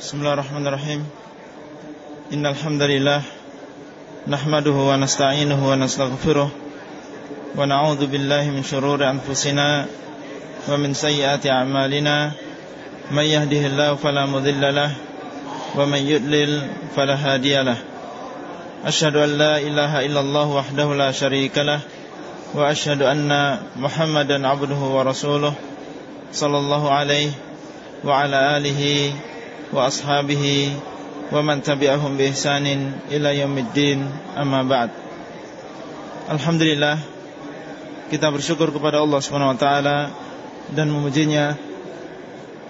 بسم الله الرحمن الرحيم إن الحمد لله نحمده ونستعينه ونستغفره ونعوذ بالله من شرور أنفسنا ومن سيئات أعمالنا من يهده الله فلا مذل له ومن يدلل فلا هادي له أشهد أن لا إله إلا الله وحده لا شريك له وأشهد أن محمدا عبده ورسوله صلى الله عليه وعلى آله wa man tabi'ahum bi ihsanin ila yaumiddin. Amma ba'd. Alhamdulillah kita bersyukur kepada Allah Subhanahu wa taala dan memujinya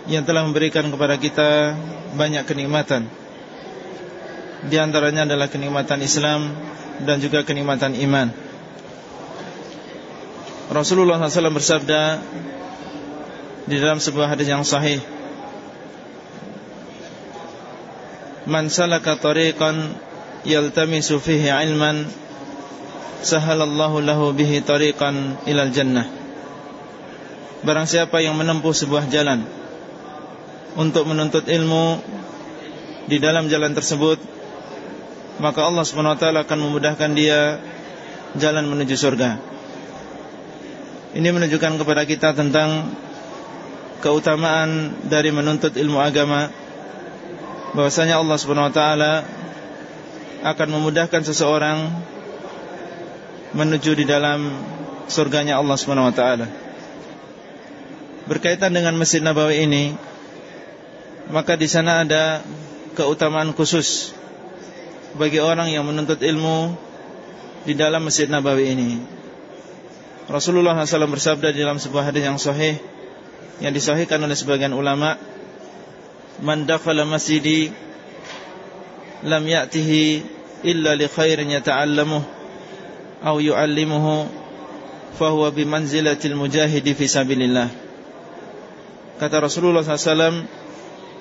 yang telah memberikan kepada kita banyak kenikmatan. Di antaranya adalah kenikmatan Islam dan juga kenikmatan iman. Rasulullah SAW bersabda di dalam sebuah hadis yang sahih Man salaka tariqan yaltamisu fihi ilman sahalallahu lahu bihi tariqan ilal jannah Barang siapa yang menempuh sebuah jalan untuk menuntut ilmu di dalam jalan tersebut maka Allah SWT akan memudahkan dia jalan menuju surga. Ini menunjukkan kepada kita tentang keutamaan dari menuntut ilmu agama bahwasanya Allah Subhanahu wa taala akan memudahkan seseorang menuju di dalam surganya Allah Subhanahu wa taala. Berkaitan dengan Masjid Nabawi ini, maka di sana ada keutamaan khusus bagi orang yang menuntut ilmu di dalam Masjid Nabawi ini. Rasulullah SAW bersabda di dalam sebuah hadis yang sahih yang disahihkan oleh sebagian ulama man dakhala masjidi lam ya'tihi illa li khairin yata'allamuh aw yu'allimuhu fahuwa bimanzilatil mujahidi fi sabilillah. Kata Rasulullah SAW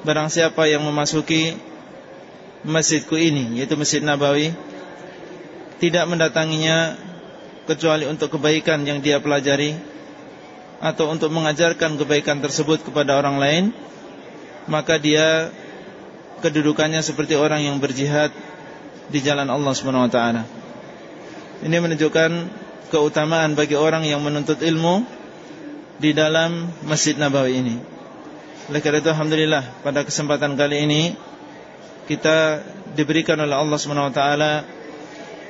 barang siapa yang memasuki masjidku ini yaitu Masjid Nabawi tidak mendatanginya kecuali untuk kebaikan yang dia pelajari atau untuk mengajarkan kebaikan tersebut kepada orang lain maka dia kedudukannya seperti orang yang berjihad di jalan Allah Subhanahu wa taala. Ini menunjukkan keutamaan bagi orang yang menuntut ilmu di dalam Masjid Nabawi ini. Oleh karena itu alhamdulillah pada kesempatan kali ini kita diberikan oleh Allah Subhanahu wa taala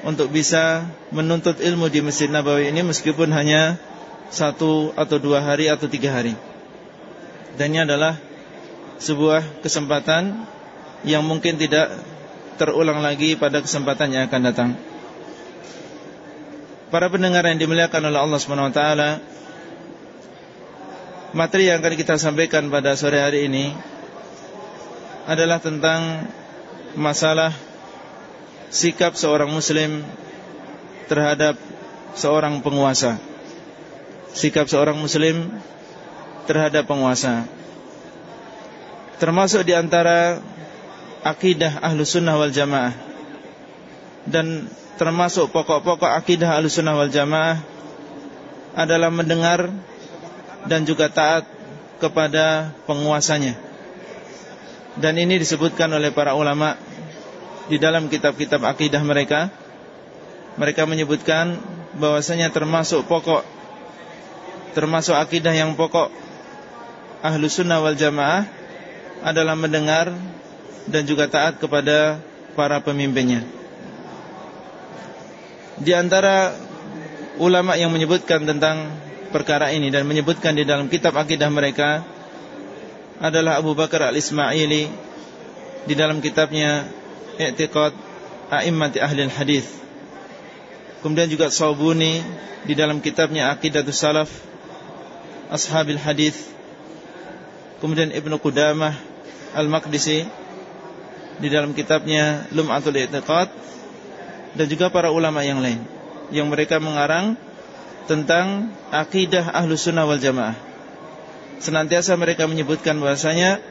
untuk bisa menuntut ilmu di Masjid Nabawi ini meskipun hanya satu atau dua hari atau tiga hari. Dan ini adalah sebuah kesempatan yang mungkin tidak terulang lagi pada kesempatan yang akan datang. Para pendengar yang dimuliakan oleh Allah Subhanahu wa taala, materi yang akan kita sampaikan pada sore hari ini adalah tentang masalah sikap seorang muslim terhadap seorang penguasa. Sikap seorang muslim terhadap penguasa termasuk di antara akidah ahlu sunnah wal jamaah. Dan termasuk pokok-pokok akidah ahlu sunnah wal jamaah adalah mendengar dan juga taat kepada penguasanya. Dan ini disebutkan oleh para ulama di dalam kitab-kitab akidah mereka. Mereka menyebutkan bahwasanya termasuk pokok termasuk akidah yang pokok ahlu sunnah wal jamaah adalah mendengar dan juga taat kepada para pemimpinnya. Di antara ulama yang menyebutkan tentang perkara ini dan menyebutkan di dalam kitab akidah mereka adalah Abu Bakar Al-Ismaili di dalam kitabnya I'tiqad A'immati Ahli Hadis. Kemudian juga Saubuni di dalam kitabnya Aqidatus Salaf Ashabil Hadis. Kemudian Ibnu Qudamah Al-Maqdisi di dalam kitabnya Lum'atul I'tiqad dan juga para ulama yang lain yang mereka mengarang tentang akidah ahlu sunnah wal jamaah. Senantiasa mereka menyebutkan bahasanya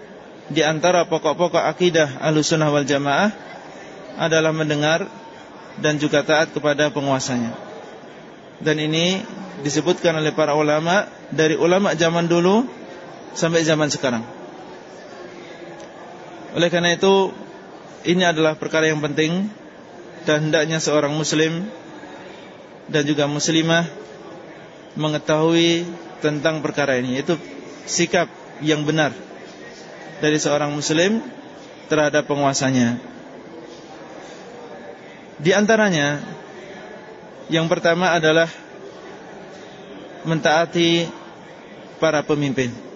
di antara pokok-pokok akidah ahlu sunnah wal jamaah adalah mendengar dan juga taat kepada penguasanya. Dan ini disebutkan oleh para ulama dari ulama zaman dulu sampai zaman sekarang. Oleh karena itu Ini adalah perkara yang penting Dan hendaknya seorang muslim Dan juga muslimah Mengetahui Tentang perkara ini Itu sikap yang benar Dari seorang muslim Terhadap penguasanya. Di antaranya Yang pertama adalah Mentaati Para pemimpin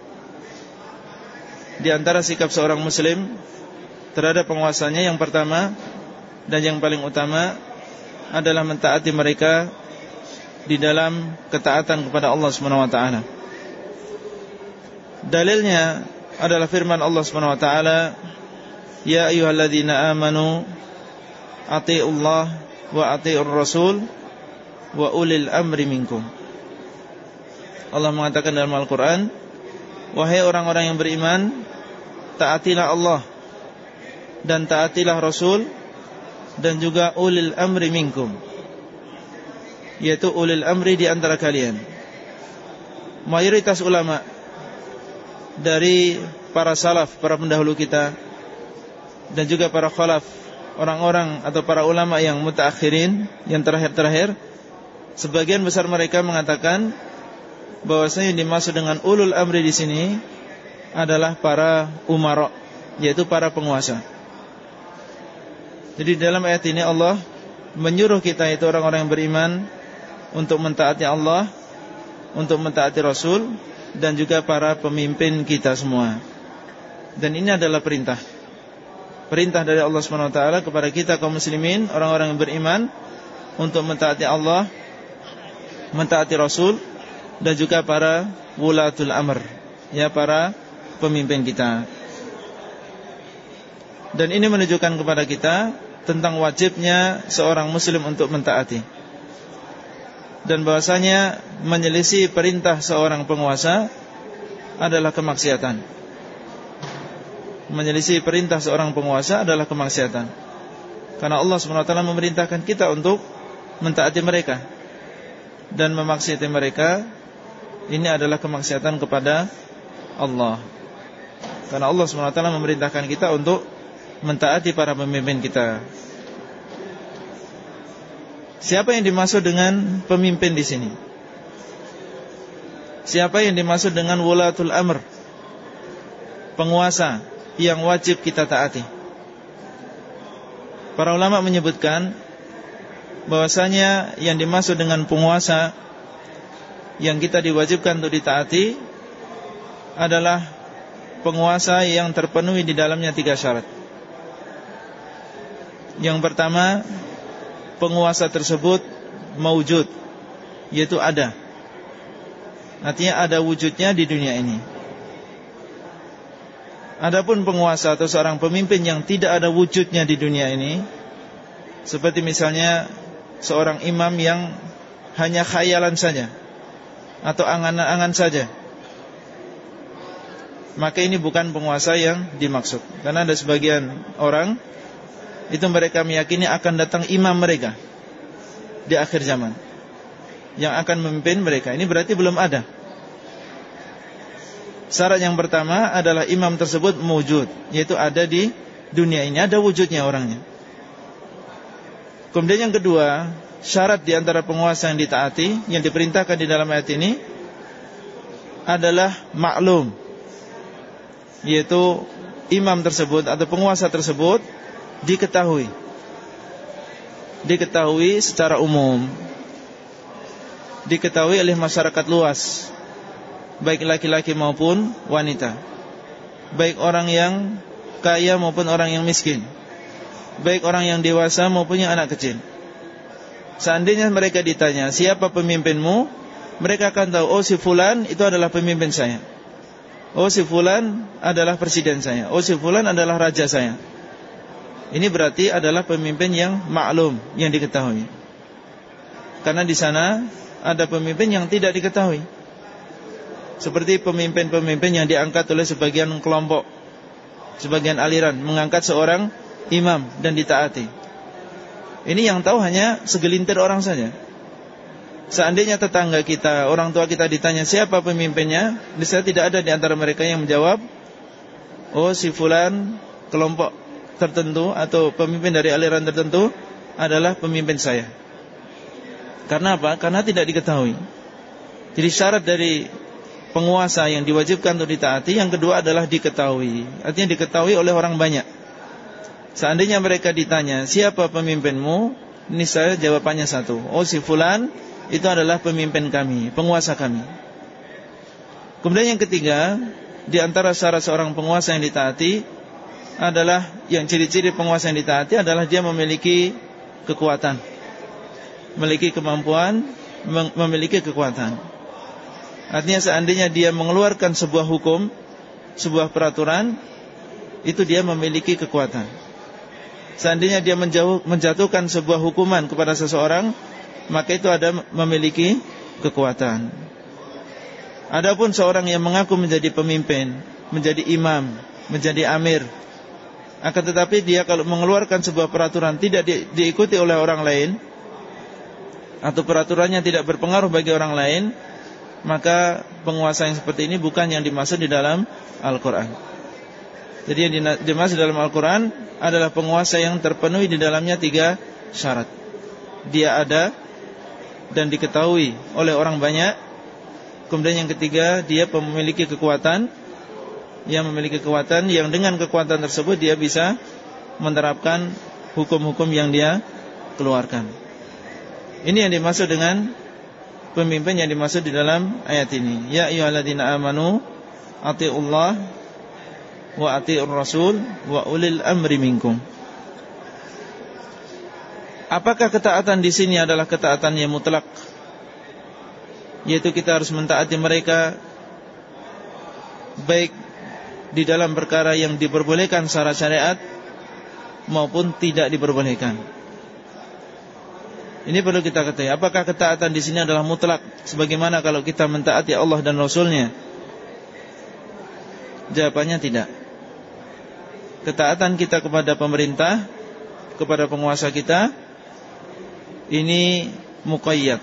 di antara sikap seorang muslim terhadap penguasanya yang pertama dan yang paling utama adalah mentaati mereka di dalam ketaatan kepada Allah taala. Dalilnya adalah firman Allah taala, "Ya ayyuhalladzina amanu Allah wa atiiur rasul wa ulil amri minkum." Allah mengatakan dalam Al-Qur'an, "Wahai orang-orang yang beriman, taatilah Allah dan taatilah Rasul dan juga ulil amri minkum yaitu ulil amri di antara kalian. Mayoritas ulama dari para salaf para pendahulu kita dan juga para khalaf orang-orang atau para ulama yang mutaakhirin yang terakhir-terakhir sebagian besar mereka mengatakan bahwasanya yang dimaksud dengan ulul amri di sini adalah para umara yaitu para penguasa. Jadi dalam ayat ini Allah menyuruh kita itu orang-orang yang beriman untuk mentaati Allah, untuk mentaati Rasul dan juga para pemimpin kita semua. Dan ini adalah perintah. Perintah dari Allah SWT kepada kita kaum muslimin, orang-orang yang beriman untuk mentaati Allah, mentaati Rasul dan juga para wulatul amr, ya para pemimpin kita. Dan ini menunjukkan kepada kita tentang wajibnya seorang muslim untuk mentaati. Dan bahwasanya menyelisih perintah seorang penguasa adalah kemaksiatan. Menyelisih perintah seorang penguasa adalah kemaksiatan. Karena Allah SWT memerintahkan kita untuk mentaati mereka dan memaksiati mereka ini adalah kemaksiatan kepada Allah. Karena Allah SWT memerintahkan kita untuk mentaati para pemimpin kita. Siapa yang dimaksud dengan pemimpin di sini? Siapa yang dimaksud dengan wulatul amr? Penguasa yang wajib kita taati. Para ulama menyebutkan bahwasanya yang dimaksud dengan penguasa yang kita diwajibkan untuk ditaati adalah penguasa yang terpenuhi di dalamnya tiga syarat. Yang pertama, penguasa tersebut maujud, yaitu ada. Artinya ada wujudnya di dunia ini. Adapun penguasa atau seorang pemimpin yang tidak ada wujudnya di dunia ini, seperti misalnya seorang imam yang hanya khayalan saja atau angan-angan saja maka ini bukan penguasa yang dimaksud. Karena ada sebagian orang itu mereka meyakini akan datang imam mereka di akhir zaman yang akan memimpin mereka. Ini berarti belum ada. Syarat yang pertama adalah imam tersebut mewujud, yaitu ada di dunia ini, ada wujudnya orangnya. Kemudian yang kedua, syarat di antara penguasa yang ditaati, yang diperintahkan di dalam ayat ini adalah maklum yaitu imam tersebut atau penguasa tersebut diketahui. Diketahui secara umum. Diketahui oleh masyarakat luas baik laki-laki maupun wanita. Baik orang yang kaya maupun orang yang miskin. Baik orang yang dewasa maupun yang anak kecil seandainya mereka ditanya siapa pemimpinmu? Mereka akan tahu oh si fulan itu adalah pemimpin saya. Oh si fulan adalah presiden saya. Oh si fulan adalah raja saya. Ini berarti adalah pemimpin yang maklum Yang diketahui. Karena di sana Ada pemimpin yang tidak diketahui. Seperti pemimpin-pemimpin Yang diangkat oleh sebagian kelompok Sebagian aliran Mengangkat seorang imam dan ditaati Ini yang tahu hanya Segelintir orang saja Seandainya tetangga kita, orang tua kita ditanya siapa pemimpinnya, bisa tidak ada di antara mereka yang menjawab, oh si fulan kelompok tertentu atau pemimpin dari aliran tertentu adalah pemimpin saya. Karena apa? Karena tidak diketahui. Jadi syarat dari penguasa yang diwajibkan untuk ditaati yang kedua adalah diketahui. Artinya diketahui oleh orang banyak. Seandainya mereka ditanya, "Siapa pemimpinmu?" Ini saya jawabannya satu. Oh, si fulan itu adalah pemimpin kami, penguasa kami. Kemudian yang ketiga, di antara syarat seorang penguasa yang ditaati adalah yang ciri-ciri penguasa yang ditaati adalah dia memiliki kekuatan, memiliki kemampuan, memiliki kekuatan. Artinya seandainya dia mengeluarkan sebuah hukum, sebuah peraturan, itu dia memiliki kekuatan. Seandainya dia menjauh, menjatuhkan sebuah hukuman kepada seseorang, maka itu ada memiliki kekuatan. Adapun seorang yang mengaku menjadi pemimpin, menjadi imam, menjadi amir, akan tetapi dia kalau mengeluarkan sebuah peraturan tidak di, diikuti oleh orang lain atau peraturannya tidak berpengaruh bagi orang lain, maka penguasa yang seperti ini bukan yang dimaksud di dalam Al-Qur'an. Jadi yang dimaksud dalam Al-Qur'an adalah penguasa yang terpenuhi di dalamnya tiga syarat. Dia ada dan diketahui oleh orang banyak. Kemudian yang ketiga Dia memiliki kekuatan. Yang memiliki kekuatan Yang dengan kekuatan tersebut Dia bisa menerapkan Hukum-hukum yang dia keluarkan. Ini yang dimaksud dengan Pemimpin yang dimaksud di dalam ayat ini. Ya ayyuhalladzina amanu Ati'ullah Wa ati'ur rasul Wa ulil amri minkum Apakah ketaatan di sini adalah ketaatan yang mutlak yaitu kita harus mentaati mereka baik di dalam perkara yang diperbolehkan secara syariat maupun tidak diperbolehkan. Ini perlu kita ketahui. Apakah ketaatan di sini adalah mutlak sebagaimana kalau kita mentaati Allah dan Rasulnya? Jawabannya tidak. Ketaatan kita kepada pemerintah, kepada penguasa kita, ini muqayyad,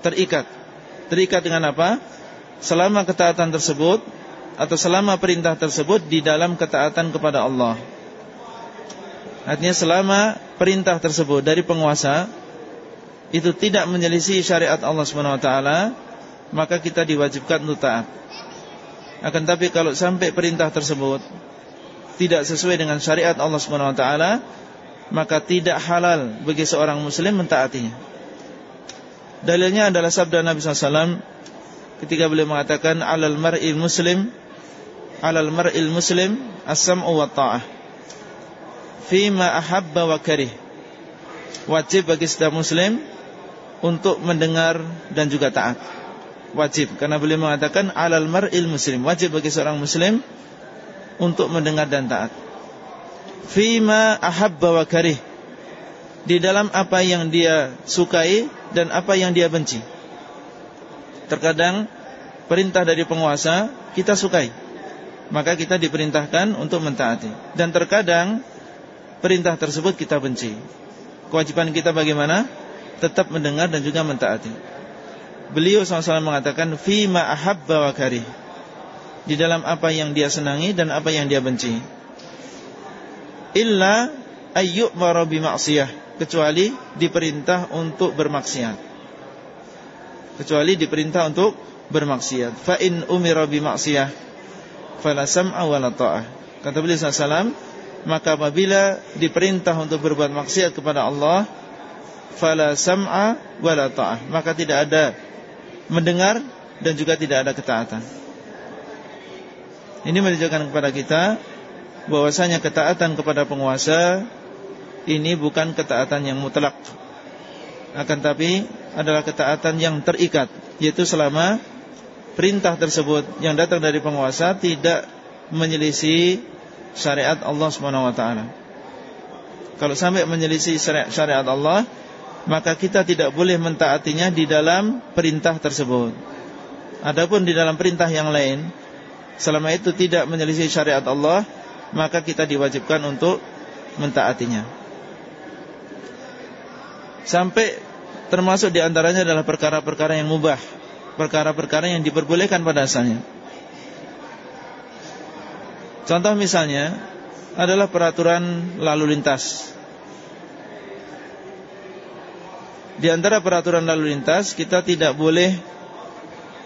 terikat. Terikat dengan apa? Selama ketaatan tersebut Atau selama perintah tersebut Di dalam ketaatan kepada Allah. Artinya selama perintah tersebut dari penguasa Itu tidak menyelisih syariat Allah SWT Maka kita diwajibkan untuk taat. Akan tapi kalau sampai perintah tersebut Tidak sesuai dengan syariat Allah SWT Maka tidak halal bagi seorang muslim mentaatinya. Dalilnya adalah sabda Nabi SAW ketika beliau mengatakan alal mar'il muslim alal mar'il muslim as-sam'u wa ta'ah ahabba wa karih. Wajib bagi setiap muslim untuk mendengar dan juga taat. Wajib karena beliau mengatakan alal mar'il muslim. Wajib bagi seorang muslim untuk mendengar dan taat fima ahabba wa karih di dalam apa yang dia sukai dan apa yang dia benci. Terkadang perintah dari penguasa kita sukai, maka kita diperintahkan untuk mentaati. Dan terkadang perintah tersebut kita benci. Kewajiban kita bagaimana? Tetap mendengar dan juga mentaati. Beliau SAW mengatakan fima ahabba wa karih. Di dalam apa yang dia senangi dan apa yang dia benci. Illa ayyuk marabi maksiyah kecuali diperintah untuk bermaksiat. Kecuali diperintah untuk bermaksiat. Fa in umira maksiyah fala sam'a wala ta'ah. Kata beliau sallallahu maka apabila diperintah untuk berbuat maksiat kepada Allah, fala sam'a wala ta'ah, maka tidak ada mendengar dan juga tidak ada ketaatan. Ini menunjukkan kepada kita bahwasanya ketaatan kepada penguasa ini bukan ketaatan yang mutlak akan tapi adalah ketaatan yang terikat yaitu selama perintah tersebut yang datang dari penguasa tidak menyelisih syariat Allah Subhanahu wa taala. Kalau sampai menyelisih syariat Allah, maka kita tidak boleh mentaatinya di dalam perintah tersebut. Adapun di dalam perintah yang lain, selama itu tidak menyelisih syariat Allah, maka kita diwajibkan untuk mentaatinya. Sampai termasuk di antaranya adalah perkara-perkara yang mubah Perkara-perkara yang diperbolehkan pada asalnya Contoh misalnya adalah peraturan lalu lintas. Di antara peraturan lalu lintas kita tidak boleh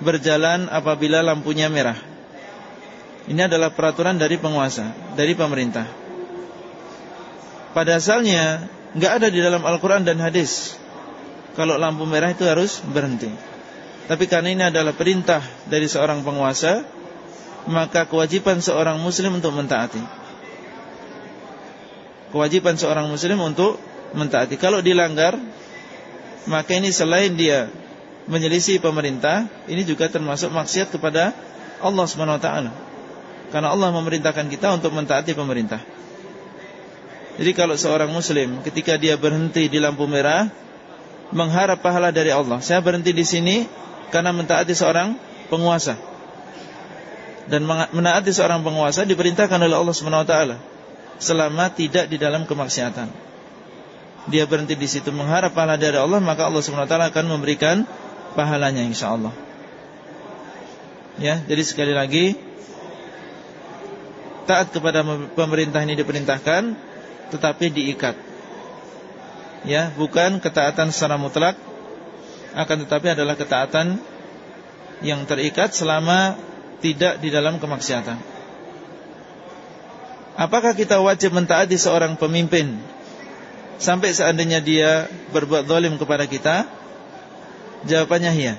berjalan apabila lampunya merah. Ini adalah peraturan dari penguasa, dari pemerintah. Pada asalnya nggak ada di dalam Al-Quran dan hadis. Kalau lampu merah itu harus berhenti. Tapi karena ini adalah perintah dari seorang penguasa, maka kewajiban seorang muslim untuk mentaati. Kewajiban seorang muslim untuk mentaati. Kalau dilanggar, maka ini selain dia menyelisih pemerintah, ini juga termasuk maksiat kepada Allah SWT. Karena Allah memerintahkan kita untuk mentaati pemerintah. Jadi kalau seorang muslim ketika dia berhenti di lampu merah mengharap pahala dari Allah. Saya berhenti di sini karena mentaati seorang penguasa. Dan menaati seorang penguasa diperintahkan oleh Allah SWT selama tidak di dalam kemaksiatan dia berhenti di situ mengharap pahala dari Allah, maka Allah SWT akan memberikan pahalanya insyaallah. Ya, jadi sekali lagi taat kepada pemerintah ini diperintahkan tetapi diikat. Ya, bukan ketaatan secara mutlak akan tetapi adalah ketaatan yang terikat selama tidak di dalam kemaksiatan. Apakah kita wajib mentaati seorang pemimpin Sampai seandainya dia berbuat zalim kepada kita Jawabannya iya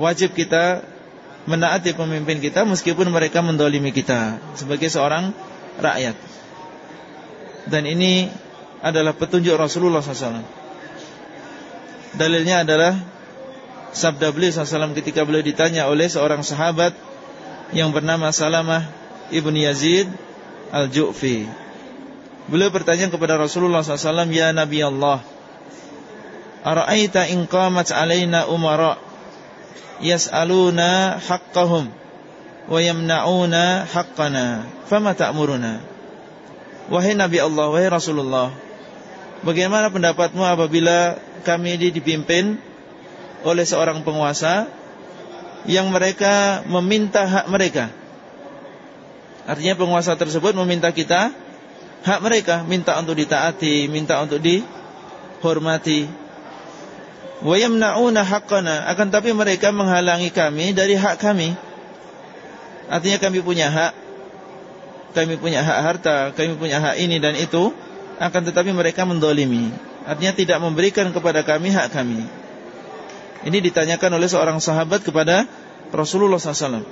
Wajib kita menaati pemimpin kita Meskipun mereka mendolimi kita Sebagai seorang rakyat. Dan ini adalah petunjuk Rasulullah SAW Dalilnya adalah Sabda beliau SAW ketika beliau ditanya oleh seorang sahabat Yang bernama Salamah Ibn Yazid Al-Ju'fi. Beliau bertanya kepada Rasulullah SAW Ya Nabi Allah Ara'aita in qamat alaina umara Yas'aluna haqqahum Wa yamna'una haqqana. Fama ta'muruna? Wahai Nabi Allah, wahai Rasulullah Bagaimana pendapatmu apabila kami ini dipimpin Oleh seorang penguasa Yang mereka meminta hak mereka? Artinya penguasa tersebut meminta kita hak mereka minta untuk ditaati, minta untuk dihormati. Wa haqqana, akan tapi mereka menghalangi kami dari hak kami. Artinya kami punya hak, kami punya hak harta, kami punya hak ini dan itu, akan tetapi mereka mendolimi. Artinya tidak memberikan kepada kami hak kami. Ini ditanyakan oleh seorang sahabat kepada Rasulullah SAW.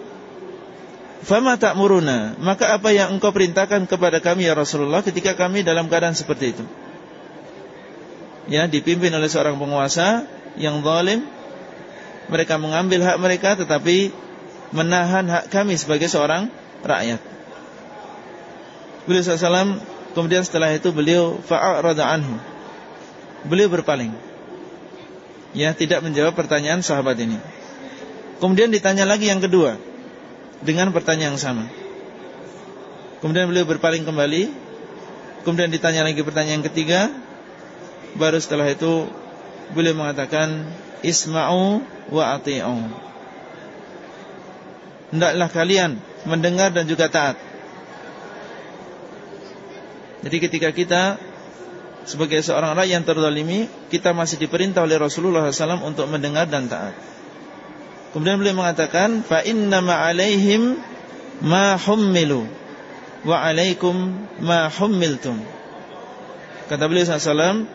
Fama ta'muruna Maka apa yang engkau perintahkan kepada kami ya Rasulullah Ketika kami dalam keadaan seperti itu Ya dipimpin oleh seorang penguasa Yang zalim Mereka mengambil hak mereka Tetapi menahan hak kami sebagai seorang rakyat Beliau SAW Kemudian setelah itu beliau Fa'arada anhu Beliau berpaling Ya tidak menjawab pertanyaan sahabat ini Kemudian ditanya lagi yang kedua dengan pertanyaan yang sama. Kemudian beliau berpaling kembali. Kemudian ditanya lagi pertanyaan yang ketiga. Baru setelah itu beliau mengatakan isma'u wa ati'u. Hendaklah kalian mendengar dan juga taat. Jadi ketika kita sebagai seorang rakyat yang terzalimi, kita masih diperintah oleh Rasulullah SAW untuk mendengar dan taat. Kemudian beliau mengatakan fa inna ma alaihim ma hummilu wa alaikum ma hummiltum. Kata beliau SAW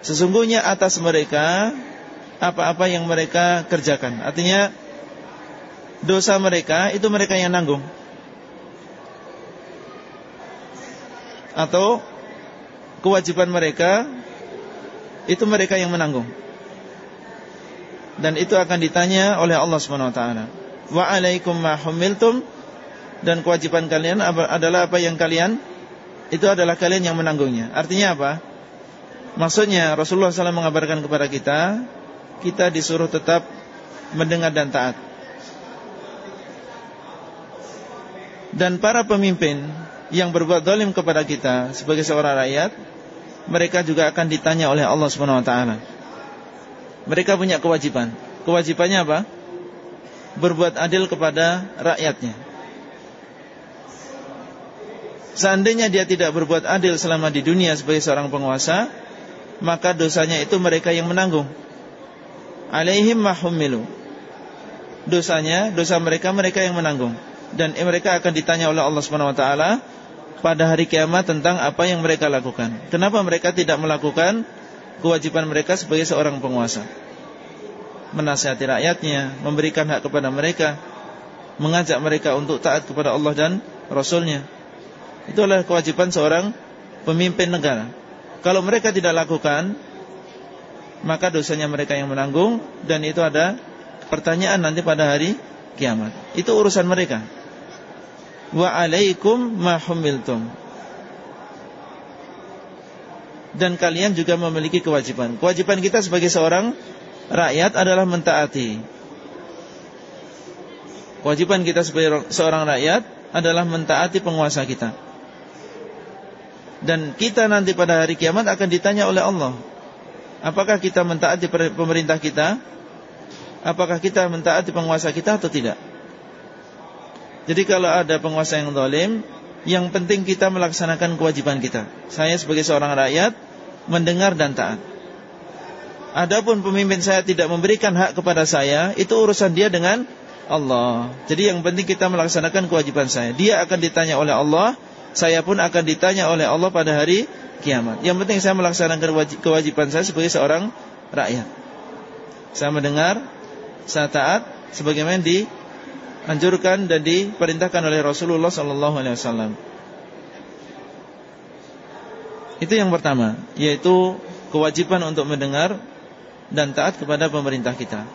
Sesungguhnya atas mereka Apa-apa yang mereka kerjakan Artinya Dosa mereka itu mereka yang nanggung Atau Kewajiban mereka Itu mereka yang menanggung dan itu akan ditanya oleh Allah Subhanahu wa taala. Alaikum dan kewajiban kalian adalah apa yang kalian itu adalah kalian yang menanggungnya. Artinya apa? Maksudnya Rasulullah SAW mengabarkan kepada kita kita disuruh tetap mendengar dan taat. Dan para pemimpin yang berbuat zalim kepada kita sebagai seorang rakyat, mereka juga akan ditanya oleh Allah taala. Mereka punya kewajiban. Kewajibannya apa? Berbuat adil kepada rakyatnya. Seandainya dia tidak berbuat adil selama di dunia sebagai seorang penguasa, maka dosanya itu mereka yang menanggung. Alaihim mahumilu. Dosanya, dosa mereka mereka yang menanggung dan mereka akan ditanya oleh Allah Subhanahu wa taala pada hari kiamat tentang apa yang mereka lakukan. Kenapa mereka tidak melakukan kewajiban mereka sebagai seorang penguasa? Menasihati rakyatnya, memberikan hak kepada mereka, mengajak mereka untuk taat kepada Allah dan Rasulnya. Itu adalah kewajiban seorang pemimpin negara. Kalau mereka tidak lakukan, maka dosanya mereka yang menanggung dan itu ada pertanyaan nanti pada hari kiamat. Itu urusan mereka. Wa alaikum ma. Dan kalian juga memiliki kewajiban. Kewajiban kita sebagai seorang rakyat adalah mentaati. Kewajiban kita sebagai seorang rakyat adalah mentaati penguasa kita. Dan kita nanti pada hari kiamat akan ditanya oleh Allah Apakah kita mentaati pemerintah kita? Apakah kita mentaati penguasa kita atau tidak? Jadi kalau ada penguasa yang zalim Yang penting kita melaksanakan kewajiban kita. Saya sebagai seorang rakyat Mendengar dan taat. Adapun pemimpin saya tidak memberikan hak kepada saya Itu urusan dia dengan Allah. Jadi yang penting kita melaksanakan kewajiban saya. Dia akan ditanya oleh Allah saya pun akan ditanya oleh Allah pada hari kiamat. Yang penting saya melaksanakan kewajiban saya sebagai seorang rakyat. Saya mendengar, saya taat sebagaimana dianjurkan dan diperintahkan oleh Rasulullah sallallahu alaihi wasallam. Itu yang pertama, yaitu kewajiban untuk mendengar dan taat kepada pemerintah kita.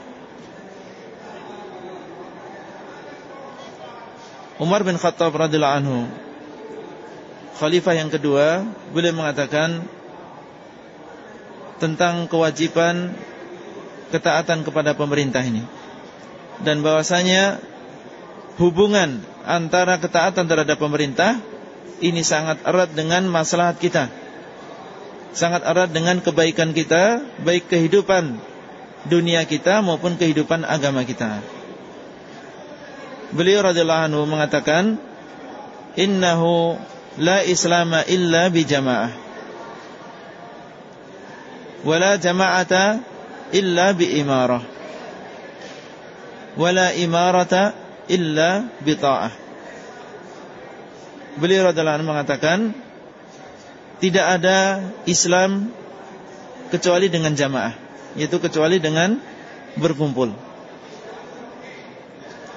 Umar bin Khattab radhiyallahu anhu Khalifah yang kedua Beliau mengatakan Tentang kewajiban Ketaatan kepada pemerintah ini. Dan bahwasanya Hubungan antara ketaatan terhadap pemerintah Ini sangat erat dengan masalah kita. Sangat erat dengan kebaikan kita Baik kehidupan dunia kita maupun kehidupan agama kita. Beliau radhiyallahu anhu mengatakan Innahu la islama illa bi jamaah. Wala jama'ata illa bi imarah. Wala imarata illa bi ta'ah. Beliau radhiyallahu anhu mengatakan tidak ada Islam kecuali dengan jamaah yaitu kecuali dengan berkumpul.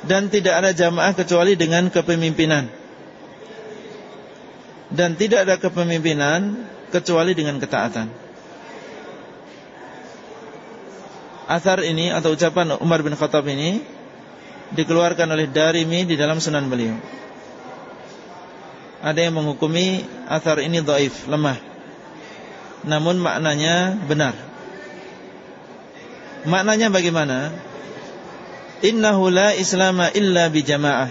Dan tidak ada jamaah kecuali dengan kepemimpinan dan tidak ada kepemimpinan kecuali dengan ketaatan. Asar ini atau ucapan Umar bin Khattab ini dikeluarkan oleh Darimi di dalam sunan beliau. Ada yang menghukumi asar ini dhaif, lemah. Namun maknanya benar. Maknanya bagaimana? Innahu la islama illa bi jamaah.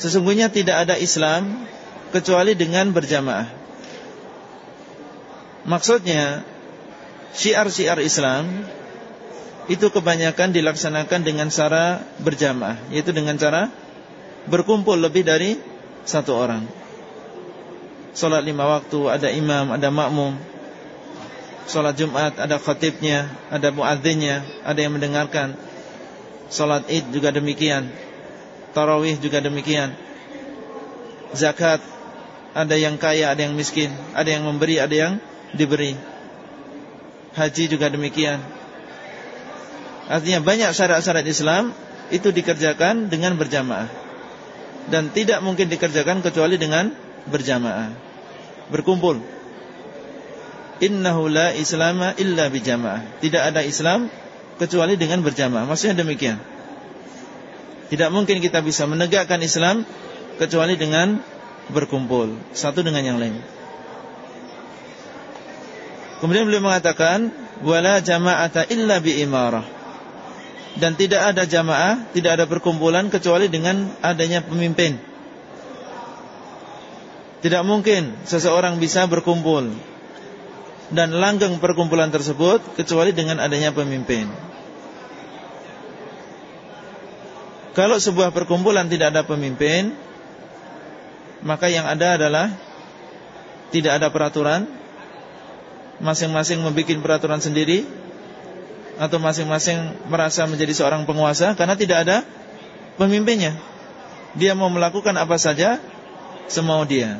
Sesungguhnya tidak ada Islam kecuali dengan berjamaah. Maksudnya syiar-syiar Islam itu kebanyakan dilaksanakan dengan cara berjamaah, yaitu dengan cara berkumpul lebih dari satu orang. Salat lima waktu ada imam, ada makmum. Salat Jumat ada khatibnya, ada muadzinnya, ada yang mendengarkan. Salat Id juga demikian. Tarawih juga demikian. Zakat ada yang kaya, ada yang miskin. Ada yang memberi, ada yang diberi. Haji juga demikian. Artinya banyak syarat-syarat Islam Itu dikerjakan dengan berjamaah. Dan tidak mungkin dikerjakan kecuali dengan berjamaah. Berkumpul. Innahu la islama illa bijamaah Tidak ada Islam kecuali dengan berjamaah. Maksudnya demikian. Tidak mungkin kita bisa menegakkan Islam Kecuali dengan berkumpul satu dengan yang lain. Kemudian beliau mengatakan wala jama'ata illa bi imarah. Dan tidak ada jamaah, tidak ada perkumpulan kecuali dengan adanya pemimpin. Tidak mungkin seseorang bisa berkumpul dan langgeng perkumpulan tersebut kecuali dengan adanya pemimpin. Kalau sebuah perkumpulan tidak ada pemimpin, Maka yang ada adalah Tidak ada peraturan. Masing-masing membuat peraturan sendiri Atau masing-masing merasa menjadi seorang penguasa Karena tidak ada pemimpinnya. Dia mau melakukan apa saja Semau dia.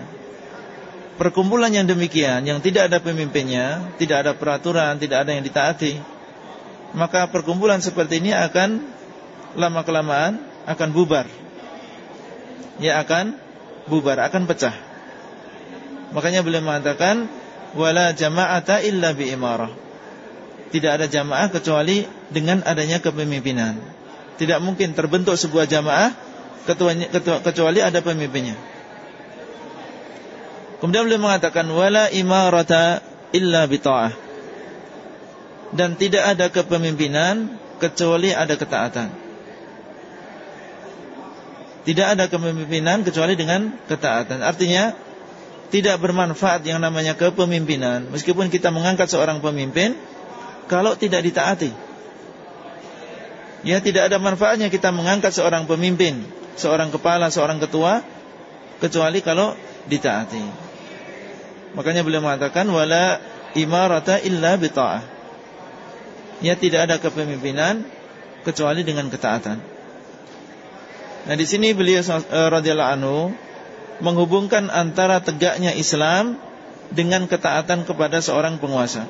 Perkumpulan yang demikian Yang tidak ada pemimpinnya Tidak ada peraturan, tidak ada yang ditaati Maka perkumpulan seperti ini akan Lama-kelamaan akan bubar. Ya akan bubar, akan pecah. Makanya beliau mengatakan wala jama'ata illa bi imarah. Tidak ada jamaah kecuali dengan adanya kepemimpinan. Tidak mungkin terbentuk sebuah jamaah kecuali ada pemimpinnya. Kemudian beliau mengatakan wala imarata illa bi ta'ah. Dan tidak ada kepemimpinan kecuali ada ketaatan. Tidak ada kepemimpinan kecuali dengan ketaatan. Artinya tidak bermanfaat yang namanya kepemimpinan meskipun kita mengangkat seorang pemimpin kalau tidak ditaati. Ya tidak ada manfaatnya kita mengangkat seorang pemimpin, seorang kepala, seorang ketua kecuali kalau ditaati. Makanya beliau mengatakan wala imarata illa bita'ah. Ya tidak ada kepemimpinan kecuali dengan ketaatan. Nah di sini beliau uh, radhiyallahu anhu menghubungkan antara tegaknya Islam dengan ketaatan kepada seorang penguasa.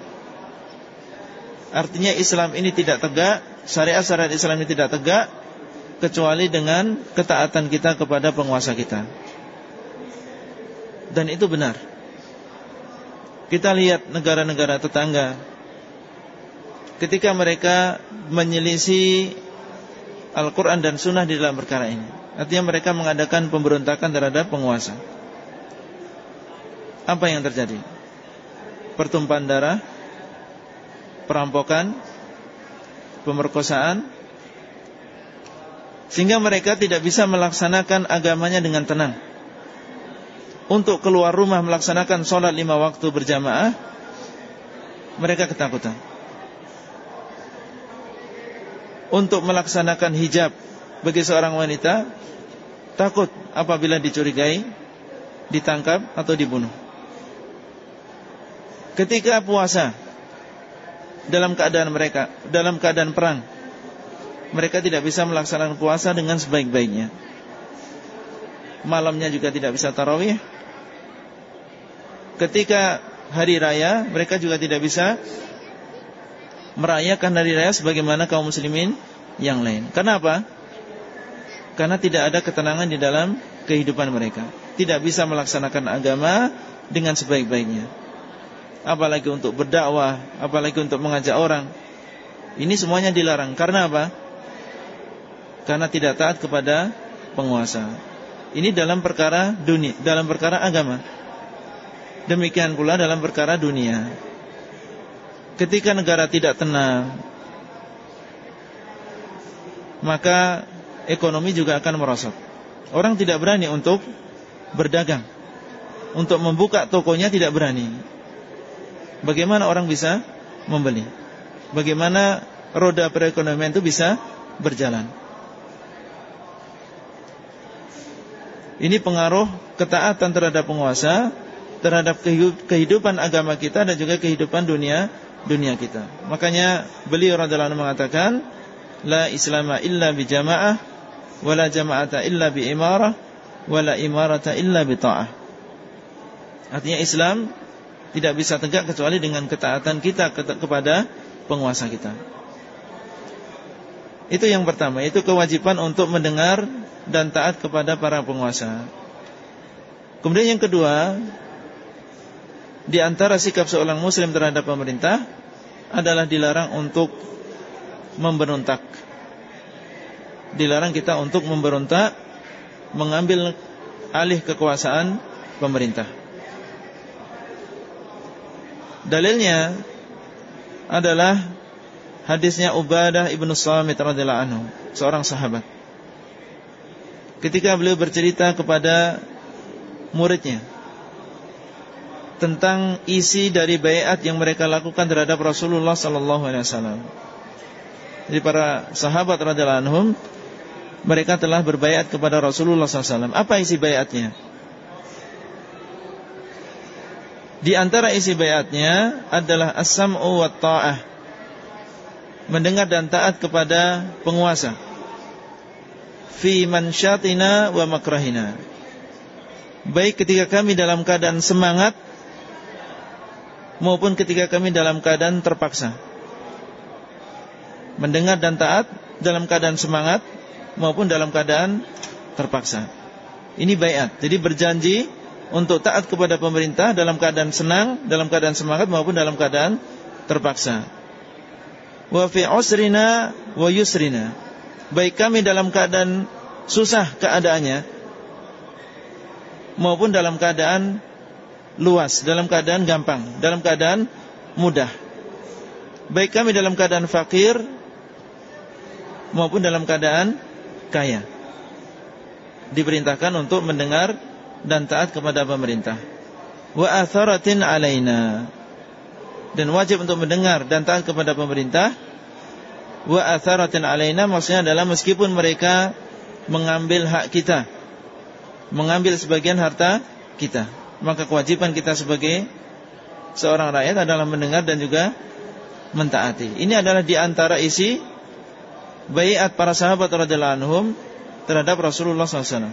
Artinya Islam ini tidak tegak, syariat-syariat Islam ini tidak tegak kecuali dengan ketaatan kita kepada penguasa kita. Dan itu benar. Kita lihat negara-negara tetangga ketika mereka menyelisih Al-Quran dan Sunnah di dalam perkara ini. Artinya mereka mengadakan pemberontakan terhadap penguasa. Apa yang terjadi? Pertumpahan darah Perampokan Pemerkosaan Sehingga mereka tidak bisa melaksanakan agamanya dengan tenang. Untuk keluar rumah melaksanakan sholat lima waktu berjamaah Mereka ketakutan untuk melaksanakan hijab bagi seorang wanita takut apabila dicurigai, ditangkap atau dibunuh. Ketika puasa dalam keadaan mereka, dalam keadaan perang, mereka tidak bisa melaksanakan puasa dengan sebaik-baiknya. Malamnya juga tidak bisa tarawih. Ketika hari raya, mereka juga tidak bisa merayakan hari raya sebagaimana kaum muslimin yang lain. Kenapa? Karena tidak ada ketenangan di dalam kehidupan mereka. Tidak bisa melaksanakan agama dengan sebaik-baiknya. Apalagi untuk berdakwah, apalagi untuk mengajak orang. Ini semuanya dilarang. Karena apa? Karena tidak taat kepada penguasa. Ini dalam perkara dunia, dalam perkara agama. Demikian pula dalam perkara dunia. Ketika negara tidak tenang Maka ekonomi juga akan merosot. Orang tidak berani untuk berdagang. Untuk membuka tokonya tidak berani. Bagaimana orang bisa membeli? Bagaimana roda perekonomian itu bisa berjalan? Ini pengaruh ketaatan terhadap penguasa Terhadap kehidupan agama kita dan juga kehidupan dunia dunia kita. Makanya beliau radhiyallahu mengatakan la islama illa bi jamaah wa jama'ata illa bi imarah wa la imarata illa bi ta'ah. Artinya Islam tidak bisa tegak kecuali dengan ketaatan kita kepada penguasa kita. Itu yang pertama, itu kewajiban untuk mendengar dan taat kepada para penguasa. Kemudian yang kedua, di antara sikap seorang muslim terhadap pemerintah adalah dilarang untuk memberontak. Dilarang kita untuk memberontak mengambil alih kekuasaan pemerintah. Dalilnya adalah hadisnya Ubadah ibnu Samit radhiyallahu anhu, seorang sahabat. Ketika beliau bercerita kepada muridnya tentang isi dari bayat yang mereka lakukan terhadap Rasulullah sallallahu alaihi wasallam. Jadi para sahabat radhiyallahu anhum mereka telah berbayat kepada Rasulullah SAW. Apa isi bayatnya? Di antara isi bayatnya adalah as-sam'u wa ta'ah. Mendengar dan taat kepada penguasa. Fi mansyatina wa makrahina. Baik ketika kami dalam keadaan semangat maupun ketika kami dalam keadaan terpaksa. Mendengar dan taat dalam keadaan semangat maupun dalam keadaan terpaksa. Ini bayat. Jadi berjanji untuk taat kepada pemerintah dalam keadaan senang, dalam keadaan semangat maupun dalam keadaan terpaksa. Wa fi usrina wa yusrina. Baik kami dalam keadaan susah keadaannya maupun dalam keadaan luas, dalam keadaan gampang, dalam keadaan mudah. Baik kami dalam keadaan fakir maupun dalam keadaan kaya. Diperintahkan untuk mendengar dan taat kepada pemerintah. Wa atharatin alaina. Dan wajib untuk mendengar dan taat kepada pemerintah. Wa atharatin alaina maksudnya adalah meskipun mereka mengambil hak kita, mengambil sebagian harta kita, maka kewajiban kita sebagai seorang rakyat adalah mendengar dan juga mentaati. Ini adalah di antara isi bayat para sahabat radhiyallahu anhum terhadap Rasulullah SAW.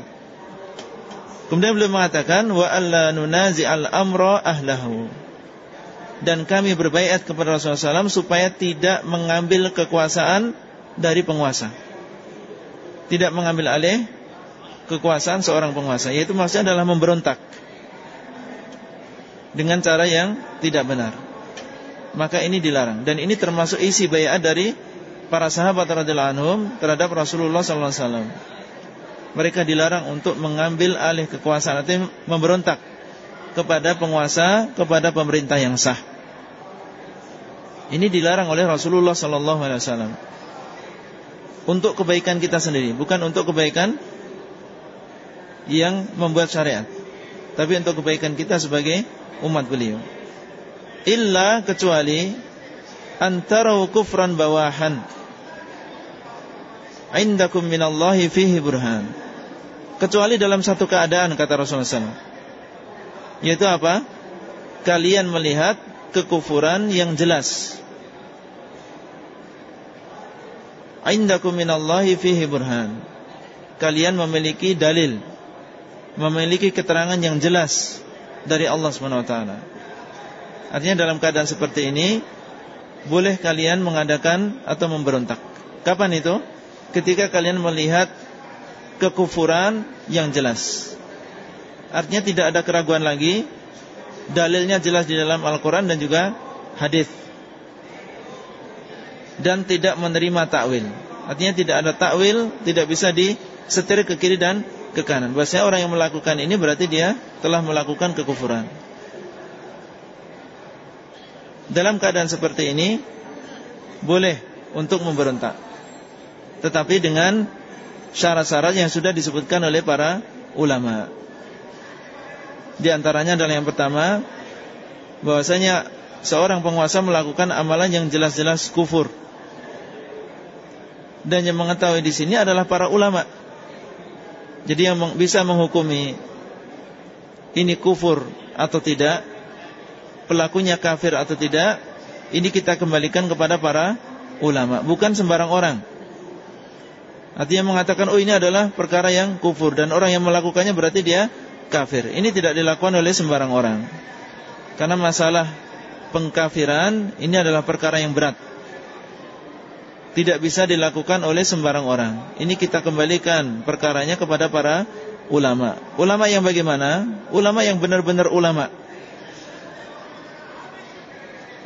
Kemudian beliau mengatakan wa alla nunazi'al amra ahlahu. Dan kami berbaiat kepada Rasulullah SAW supaya tidak mengambil kekuasaan dari penguasa. Tidak mengambil alih kekuasaan seorang penguasa. Yaitu maksudnya adalah memberontak. Dengan cara yang tidak benar. Maka ini dilarang. Dan ini termasuk isi bayat dari para sahabat radhiyallahu anhum terhadap Rasulullah sallallahu alaihi wasallam mereka dilarang untuk mengambil alih kekuasaan atau memberontak kepada penguasa, kepada pemerintah yang sah. Ini dilarang oleh Rasulullah sallallahu alaihi wasallam. Untuk kebaikan kita sendiri, bukan untuk kebaikan yang membuat syariat, tapi untuk kebaikan kita sebagai umat beliau. Illa kecuali antara kufran bawahan. Indakum minallahi fihi burhan. Kecuali dalam satu keadaan kata Rasulullah SAW Yaitu apa? Kalian melihat kekufuran yang jelas. Indakum minallahi fihi burhan. Kalian memiliki dalil. Memiliki keterangan yang jelas Dari Allah SWT Artinya dalam keadaan seperti ini Boleh kalian mengadakan Atau memberontak Kapan itu? Ketika kalian melihat kekufuran yang jelas. Artinya tidak ada keraguan lagi. Dalilnya jelas di dalam Al-Quran dan juga hadis. Dan tidak menerima takwil. Artinya tidak ada takwil, tidak bisa disetir ke kiri dan ke kanan. Bahasanya orang yang melakukan ini berarti dia telah melakukan kekufuran. Dalam keadaan seperti ini boleh untuk memberontak. Tetapi dengan syarat-syarat yang sudah disebutkan oleh para ulama. Di antaranya adalah yang pertama bahwasanya seorang penguasa melakukan amalan yang jelas-jelas kufur. Dan yang mengetahui di sini adalah para ulama. Jadi yang bisa menghukumi ini kufur atau tidak, pelakunya kafir atau tidak, ini kita kembalikan kepada para ulama, bukan sembarang orang. Artinya mengatakan oh ini adalah perkara yang kufur dan orang yang melakukannya berarti dia kafir. Ini tidak dilakukan oleh sembarang orang. Karena masalah pengkafiran ini adalah perkara yang berat. Tidak bisa dilakukan oleh sembarang orang. Ini kita kembalikan perkaranya kepada para ulama. Ulama yang bagaimana? Ulama yang benar-benar ulama.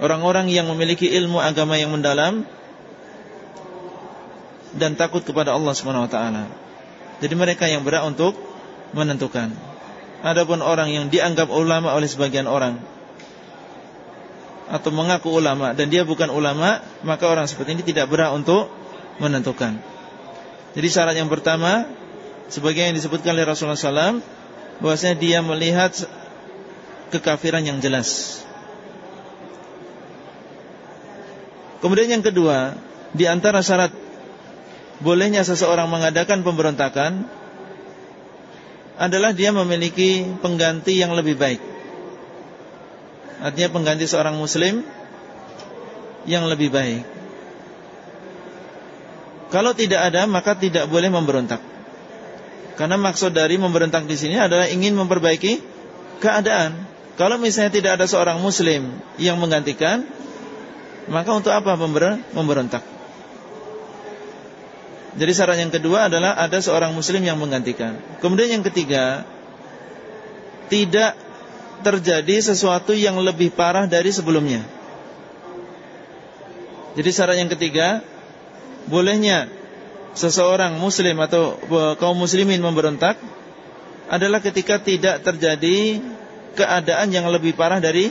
Orang-orang yang memiliki ilmu agama yang mendalam dan takut kepada Allah Subhanahu wa taala. Jadi mereka yang berhak untuk menentukan. Adapun orang yang dianggap ulama oleh sebagian orang atau mengaku ulama dan dia bukan ulama, maka orang seperti ini tidak berhak untuk menentukan. Jadi syarat yang pertama sebagai yang disebutkan oleh Rasulullah SAW bahwasanya dia melihat kekafiran yang jelas. Kemudian yang kedua, di antara syarat bolehnya seseorang mengadakan pemberontakan adalah dia memiliki pengganti yang lebih baik. Artinya pengganti seorang muslim yang lebih baik. Kalau tidak ada maka tidak boleh memberontak. Karena maksud dari memberontak di sini adalah ingin memperbaiki keadaan. Kalau misalnya tidak ada seorang muslim yang menggantikan, maka untuk apa memberontak? Jadi syarat yang kedua adalah ada seorang muslim yang menggantikan. Kemudian yang ketiga, tidak terjadi sesuatu yang lebih parah dari sebelumnya. Jadi syarat yang ketiga, bolehnya seseorang muslim atau kaum muslimin memberontak adalah ketika tidak terjadi keadaan yang lebih parah dari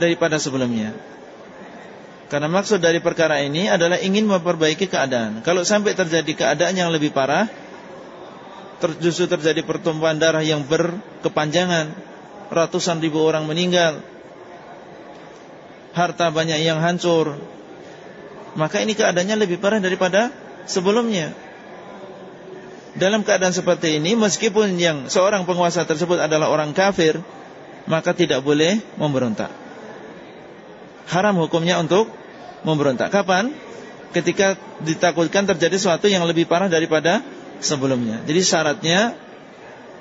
daripada sebelumnya. Karena maksud dari perkara ini adalah ingin memperbaiki keadaan. Kalau sampai terjadi keadaan yang lebih parah, justru terjadi pertumpahan darah yang berkepanjangan, ratusan ribu orang meninggal, harta banyak yang hancur, maka ini keadaannya lebih parah daripada sebelumnya. Dalam keadaan seperti ini, meskipun yang seorang penguasa tersebut adalah orang kafir, maka tidak boleh memberontak haram hukumnya untuk memberontak. Kapan? Ketika ditakutkan terjadi sesuatu yang lebih parah daripada sebelumnya. Jadi syaratnya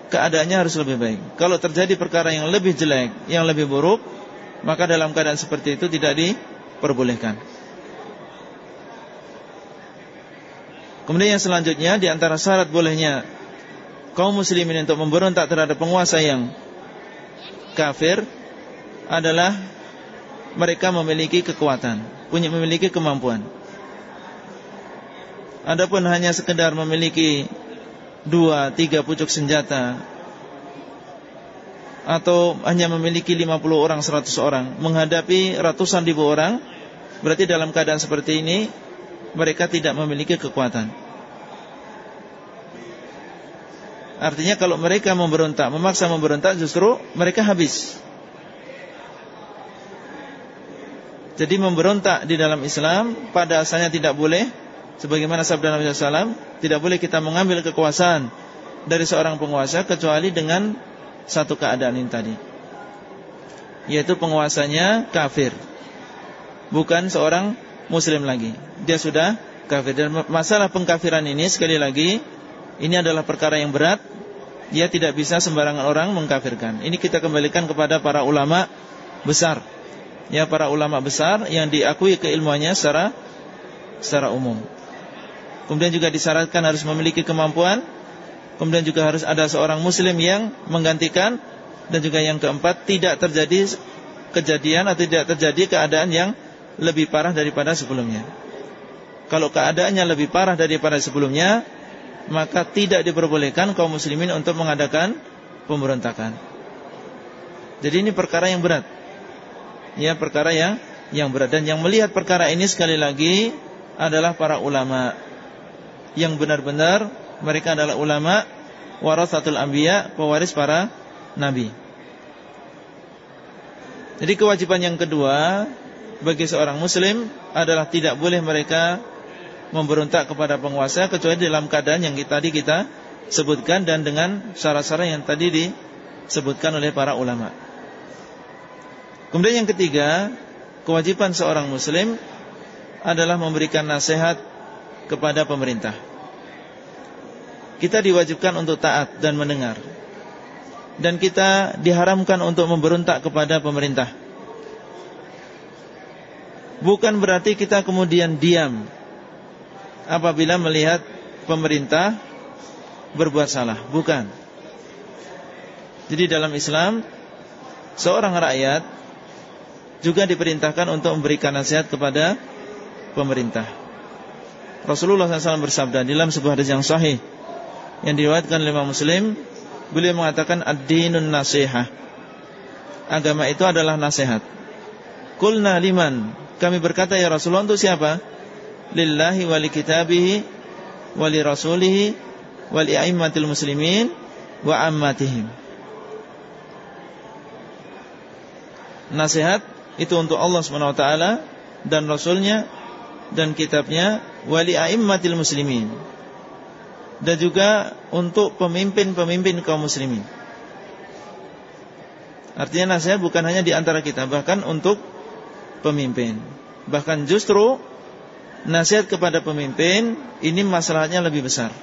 keadaannya harus lebih baik. Kalau terjadi perkara yang lebih jelek, yang lebih buruk, maka dalam keadaan seperti itu tidak diperbolehkan. Kemudian yang selanjutnya di antara syarat bolehnya kaum muslimin untuk memberontak terhadap penguasa yang kafir adalah mereka memiliki kekuatan, punya memiliki kemampuan. Adapun hanya sekedar memiliki dua, tiga pucuk senjata atau hanya memiliki 50 orang, 100 orang menghadapi ratusan ribu orang, berarti dalam keadaan seperti ini mereka tidak memiliki kekuatan. Artinya kalau mereka memberontak, memaksa memberontak justru mereka habis. Jadi memberontak di dalam Islam pada asalnya tidak boleh sebagaimana sabda Nabi SAW tidak boleh kita mengambil kekuasaan dari seorang penguasa kecuali dengan satu keadaan ini tadi yaitu penguasanya kafir bukan seorang muslim lagi. Dia sudah kafir. Dan masalah pengkafiran ini sekali lagi ini adalah perkara yang berat. Dia tidak bisa sembarangan orang mengkafirkan. Ini kita kembalikan kepada para ulama besar. Ya para ulama besar yang diakui keilmuannya secara secara umum. Kemudian juga disyaratkan harus memiliki kemampuan. Kemudian juga harus ada seorang muslim yang menggantikan dan juga yang keempat tidak terjadi kejadian atau tidak terjadi keadaan yang lebih parah daripada sebelumnya. Kalau keadaannya lebih parah daripada sebelumnya, maka tidak diperbolehkan kaum muslimin untuk mengadakan pemberontakan. Jadi ini perkara yang berat ya perkara yang yang berat dan yang melihat perkara ini sekali lagi adalah para ulama yang benar-benar mereka adalah ulama warasatul anbiya, pewaris para nabi. Jadi kewajiban yang kedua bagi seorang muslim adalah tidak boleh mereka memberontak kepada penguasa kecuali dalam keadaan yang tadi kita sebutkan dan dengan syarat-syarat yang tadi disebutkan oleh para ulama. Kemudian yang ketiga, kewajiban seorang muslim adalah memberikan nasihat kepada pemerintah. Kita diwajibkan untuk taat dan mendengar. Dan kita diharamkan untuk memberontak kepada pemerintah. Bukan berarti kita kemudian diam apabila melihat pemerintah berbuat salah, bukan. Jadi dalam Islam seorang rakyat juga diperintahkan untuk memberikan nasihat kepada pemerintah. Rasulullah SAW bersabda dalam sebuah hadis yang sahih yang diriwayatkan oleh Imam Muslim, beliau mengatakan ad-dinun nasihah. Agama itu adalah nasihat. Kulna liman. Kami berkata ya Rasulullah untuk siapa? Lillahi wa li kitabihi wa li rasulihi wa li a'immatil muslimin wa ammatihim. Nasihat itu untuk Allah SWT dan Rasulnya dan kitabnya wali a'immatil muslimin dan juga untuk pemimpin-pemimpin kaum muslimin Artinya nasihat bukan hanya di antara kita, bahkan untuk pemimpin. Bahkan justru nasihat kepada pemimpin ini masalahnya lebih besar.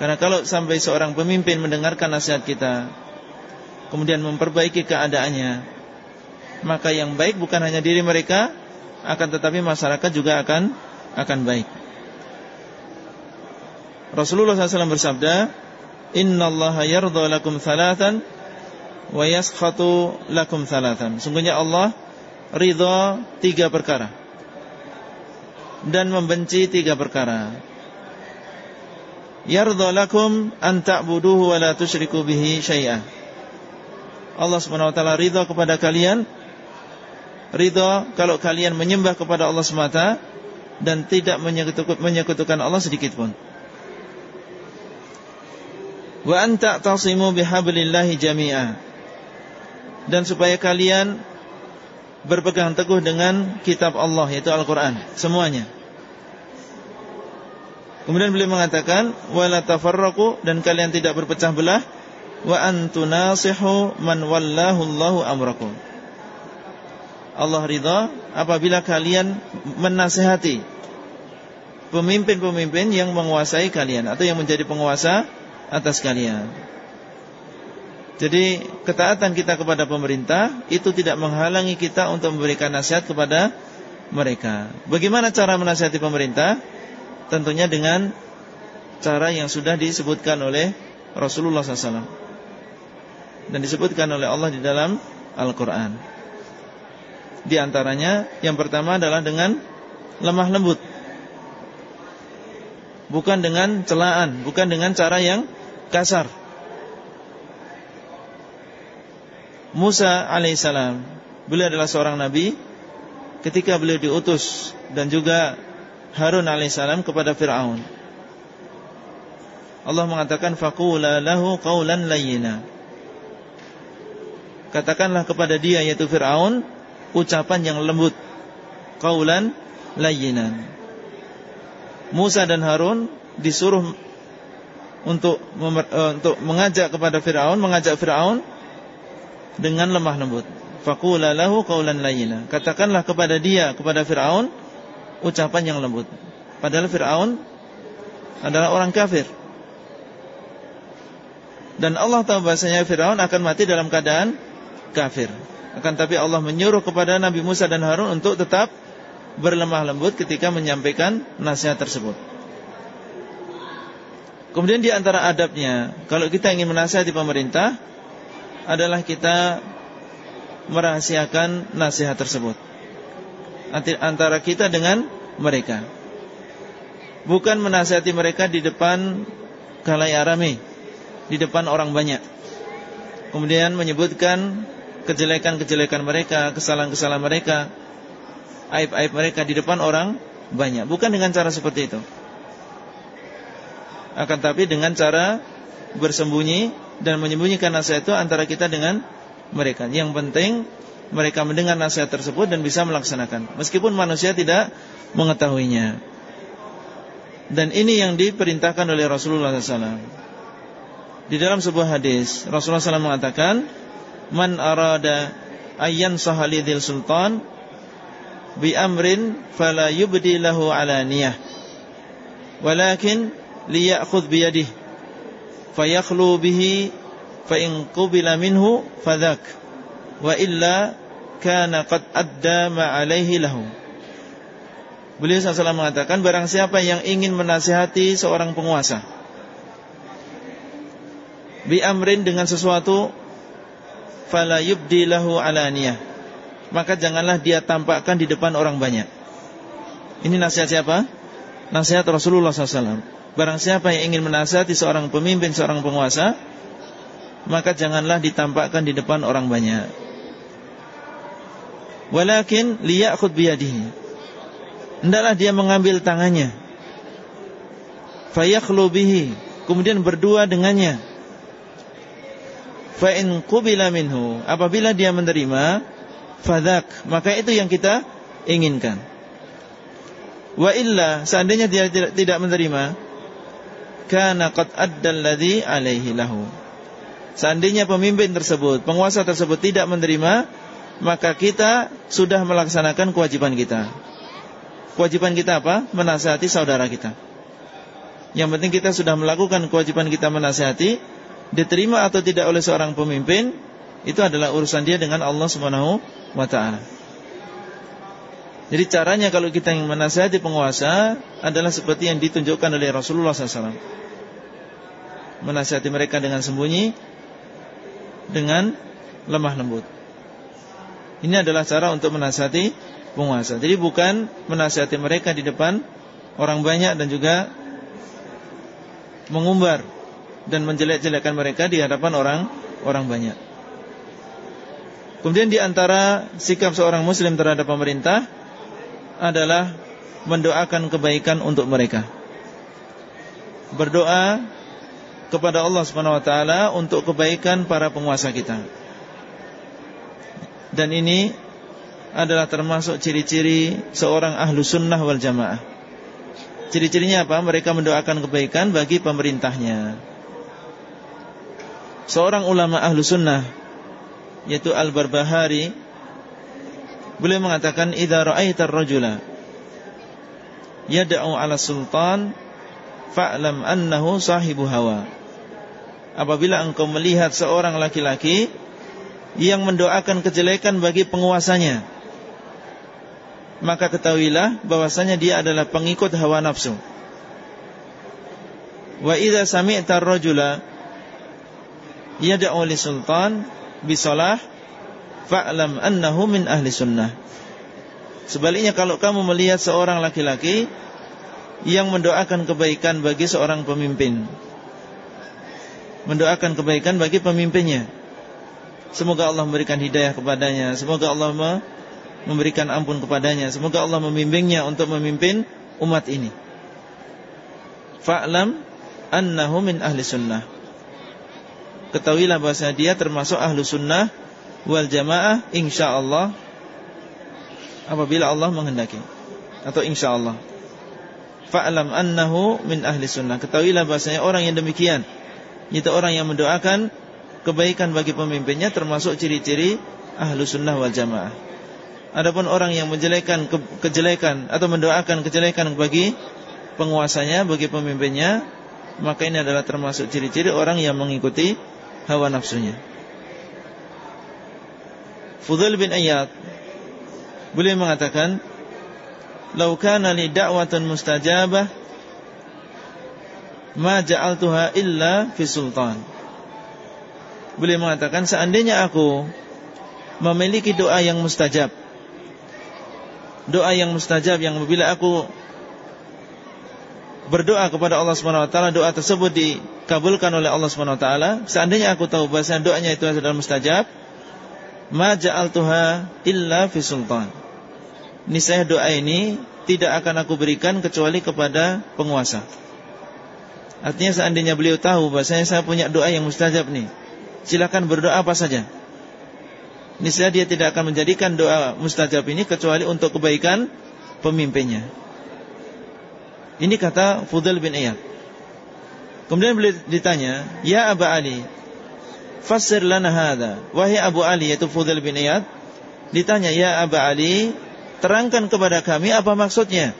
Karena kalau sampai seorang pemimpin mendengarkan nasihat kita, kemudian memperbaiki keadaannya, maka yang baik bukan hanya diri mereka, akan tetapi masyarakat juga akan akan baik. Rasulullah SAW bersabda, Inna Allah yardha lakum thalathan wa yaskhatu lakum thalathan. Sungguhnya Allah ridha tiga perkara dan membenci tiga perkara. Yardha lakum an ta'buduhu wa la tusyriku bihi syai'ah. Allah Subhanahu wa taala ridha kepada kalian ridha kalau kalian menyembah kepada Allah semata dan tidak menyekutukan Allah sedikit pun. Wa anta tasimu bihablillahi jami'a. Dan supaya kalian berpegang teguh dengan kitab Allah yaitu Al-Qur'an semuanya. Kemudian beliau mengatakan wala tafarraqu dan kalian tidak berpecah belah wa antunasihu man wallahu Allahu amrakum Allah ridha apabila kalian menasihati pemimpin-pemimpin yang menguasai kalian atau yang menjadi penguasa atas kalian. Jadi ketaatan kita kepada pemerintah itu tidak menghalangi kita untuk memberikan nasihat kepada mereka. Bagaimana cara menasihati pemerintah? Tentunya dengan cara yang sudah disebutkan oleh Rasulullah SAW dan disebutkan oleh Allah di dalam Al-Quran. Di antaranya yang pertama adalah dengan lemah lembut, bukan dengan celaan, bukan dengan cara yang kasar. Musa alaihissalam Beliau adalah seorang nabi Ketika beliau diutus Dan juga Harun alaihissalam kepada Fir'aun. Allah mengatakan Faqula lahu qawlan layyina. Katakanlah kepada dia yaitu Fir'aun Ucapan yang lembut Qawlan layyinan Musa dan Harun disuruh untuk uh, untuk mengajak kepada Firaun, mengajak Firaun dengan lemah lembut. Faqula lahu qawlan layyina. Katakanlah kepada dia, kepada Firaun ucapan yang lembut. Padahal Firaun adalah orang kafir. Dan Allah tahu bahasanya Firaun akan mati dalam keadaan kafir. Akan tapi Allah menyuruh kepada Nabi Musa dan Harun untuk tetap berlemah lembut ketika menyampaikan nasihat tersebut. Kemudian di antara adabnya, kalau kita ingin menasihati pemerintah, adalah kita merahasiakan nasihat tersebut. Antara kita dengan mereka. Bukan menasihati mereka di depan kalai arami, di depan orang banyak. Kemudian menyebutkan kejelekan-kejelekan mereka, kesalahan-kesalahan mereka, aib-aib mereka di depan orang banyak. Bukan dengan cara seperti itu akan tapi dengan cara bersembunyi dan menyembunyikan nasihat itu antara kita dengan mereka. Yang penting mereka mendengar nasihat tersebut dan bisa melaksanakan meskipun manusia tidak mengetahuinya. Dan ini yang diperintahkan oleh Rasulullah SAW. Di dalam sebuah hadis Rasulullah SAW mengatakan, "Man arada ayyan sahalidil sultan bi amrin fala yubdi lahu alaniyah, walakin liya'khudh biyadihi fayakhlu bihi fa in qubila minhu fadhak wa illa kana qad adda ma alaihi lahu. Beliau SAW mengatakan barang siapa yang ingin menasihati seorang penguasa bi amrin dengan sesuatu fala yubdi lahu alaniyah. Maka janganlah dia tampakkan di depan orang banyak. Ini nasihat siapa? Nasihat Rasulullah SAW Barang siapa yang ingin menasihati seorang pemimpin, seorang penguasa Maka janganlah ditampakkan di depan orang banyak. Walakin liya'khud biyadihi. Hendaklah dia mengambil tangannya. Fayakhlu bihi. Kemudian berdua dengannya Fa'in qubila minhu Apabila dia menerima Fadak Maka itu yang kita inginkan Wa illa Seandainya dia tidak menerima kana qad adda alladhi alaihi lahu. Seandainya pemimpin tersebut, penguasa tersebut tidak menerima, maka kita sudah melaksanakan kewajiban kita. Kewajiban kita apa? Menasihati saudara kita. Yang penting kita sudah melakukan kewajiban kita menasihati, diterima atau tidak oleh seorang pemimpin, itu adalah urusan dia dengan Allah Subhanahu wa taala. Jadi caranya kalau kita yang menasihati penguasa adalah seperti yang ditunjukkan oleh Rasulullah SAW. Menasihati mereka dengan sembunyi, dengan lemah lembut. Ini adalah cara untuk menasihati penguasa. Jadi bukan menasihati mereka di depan orang banyak dan juga mengumbar dan menjelek-jelekkan mereka di hadapan orang orang banyak. Kemudian di antara sikap seorang muslim terhadap pemerintah adalah mendoakan kebaikan untuk mereka. Berdoa kepada Allah Subhanahu wa taala untuk kebaikan para penguasa kita. Dan ini adalah termasuk ciri-ciri seorang ahlu sunnah wal jamaah. Ciri-cirinya apa? Mereka mendoakan kebaikan bagi pemerintahnya. Seorang ulama ahlu sunnah yaitu Al-Barbahari Beliau mengatakan idza ra'aitar rajula yad'u 'ala sultan fa'lam annahu sahibu hawa. Apabila engkau melihat seorang laki-laki yang mendoakan kejelekan bagi penguasanya, maka ketahuilah bahwasanya dia adalah pengikut hawa nafsu. Wa idza sami'ta ar-rajula yad'u li sultan bisalah fa'lam annahu min ahli sunnah. Sebaliknya kalau kamu melihat seorang laki-laki yang mendoakan kebaikan bagi seorang pemimpin, mendoakan kebaikan bagi pemimpinnya. Semoga Allah memberikan hidayah kepadanya, semoga Allah memberikan ampun kepadanya, semoga Allah membimbingnya untuk memimpin umat ini. Fa'lam annahu min ahli sunnah. Ketahuilah bahasa dia termasuk ahlu sunnah wal jamaah insyaallah. Apabila Allah menghendaki. Atau insyaallah. Fa'lam annahu min ahli sunnah. Ketahuilah bahasanya orang yang demikian. Itu orang yang mendoakan kebaikan bagi pemimpinnya termasuk ciri-ciri ahlu sunnah wal jamaah. Adapun orang yang menjelekan ke kejelekan atau mendoakan kejelekan bagi penguasanya bagi pemimpinnya maka ini adalah termasuk ciri-ciri orang yang mengikuti hawa nafsunya Fudail bin Ayyad beliau mengatakan, "Lau kana li da'watan mustajabah ma ja'altuha illa fi sultan." Beliau mengatakan, "Seandainya aku memiliki doa yang mustajab, doa yang mustajab yang apabila aku berdoa kepada Allah Subhanahu wa taala doa tersebut dikabulkan oleh Allah Subhanahu wa taala seandainya aku tahu bahasa doanya itu adalah mustajab ma ja'altuha illa fi sultan. Niscaya doa ini tidak akan aku berikan kecuali kepada penguasa. Artinya seandainya beliau tahu bahasanya saya punya doa yang mustajab nih. Silakan berdoa apa saja. Niscaya dia tidak akan menjadikan doa mustajab ini kecuali untuk kebaikan pemimpinnya. Ini kata Fudel bin Iyad. Kemudian beliau ditanya, "Ya Aba Ali, Fasir lana hadha. Wahai Abu Ali yaitu Fudail bin Iyad ditanya, "Ya Abu Ali, terangkan kepada kami apa maksudnya?"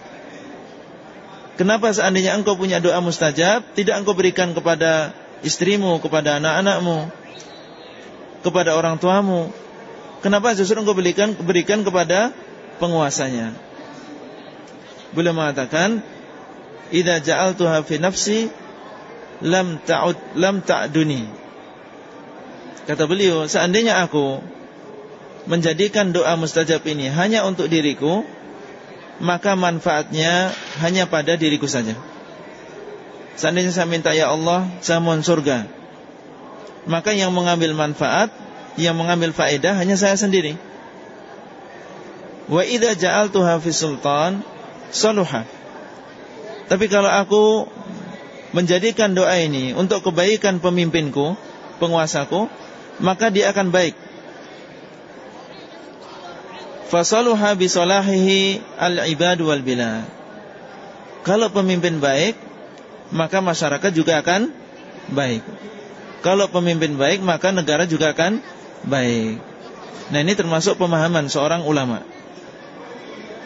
Kenapa seandainya engkau punya doa mustajab Tidak engkau berikan kepada istrimu Kepada anak-anakmu Kepada orang tuamu Kenapa justru engkau berikan, berikan kepada penguasanya Beliau mengatakan Idza ja'altuha fi nafsi Lam ta'ud lam ta'duni Kata beliau, seandainya aku menjadikan doa mustajab ini hanya untuk diriku, maka manfaatnya hanya pada diriku saja. Seandainya saya minta ya Allah, saya mohon surga. Maka yang mengambil manfaat, yang mengambil faedah hanya saya sendiri. Wa idza ja'altuha fi sultan saluha. Tapi kalau aku menjadikan doa ini untuk kebaikan pemimpinku, penguasaku, maka dia akan baik. Fasaluha bisalahihi al-ibad wal bila. Kalau pemimpin baik, maka masyarakat juga akan baik. Kalau pemimpin baik, maka negara juga akan baik. Nah ini termasuk pemahaman seorang ulama.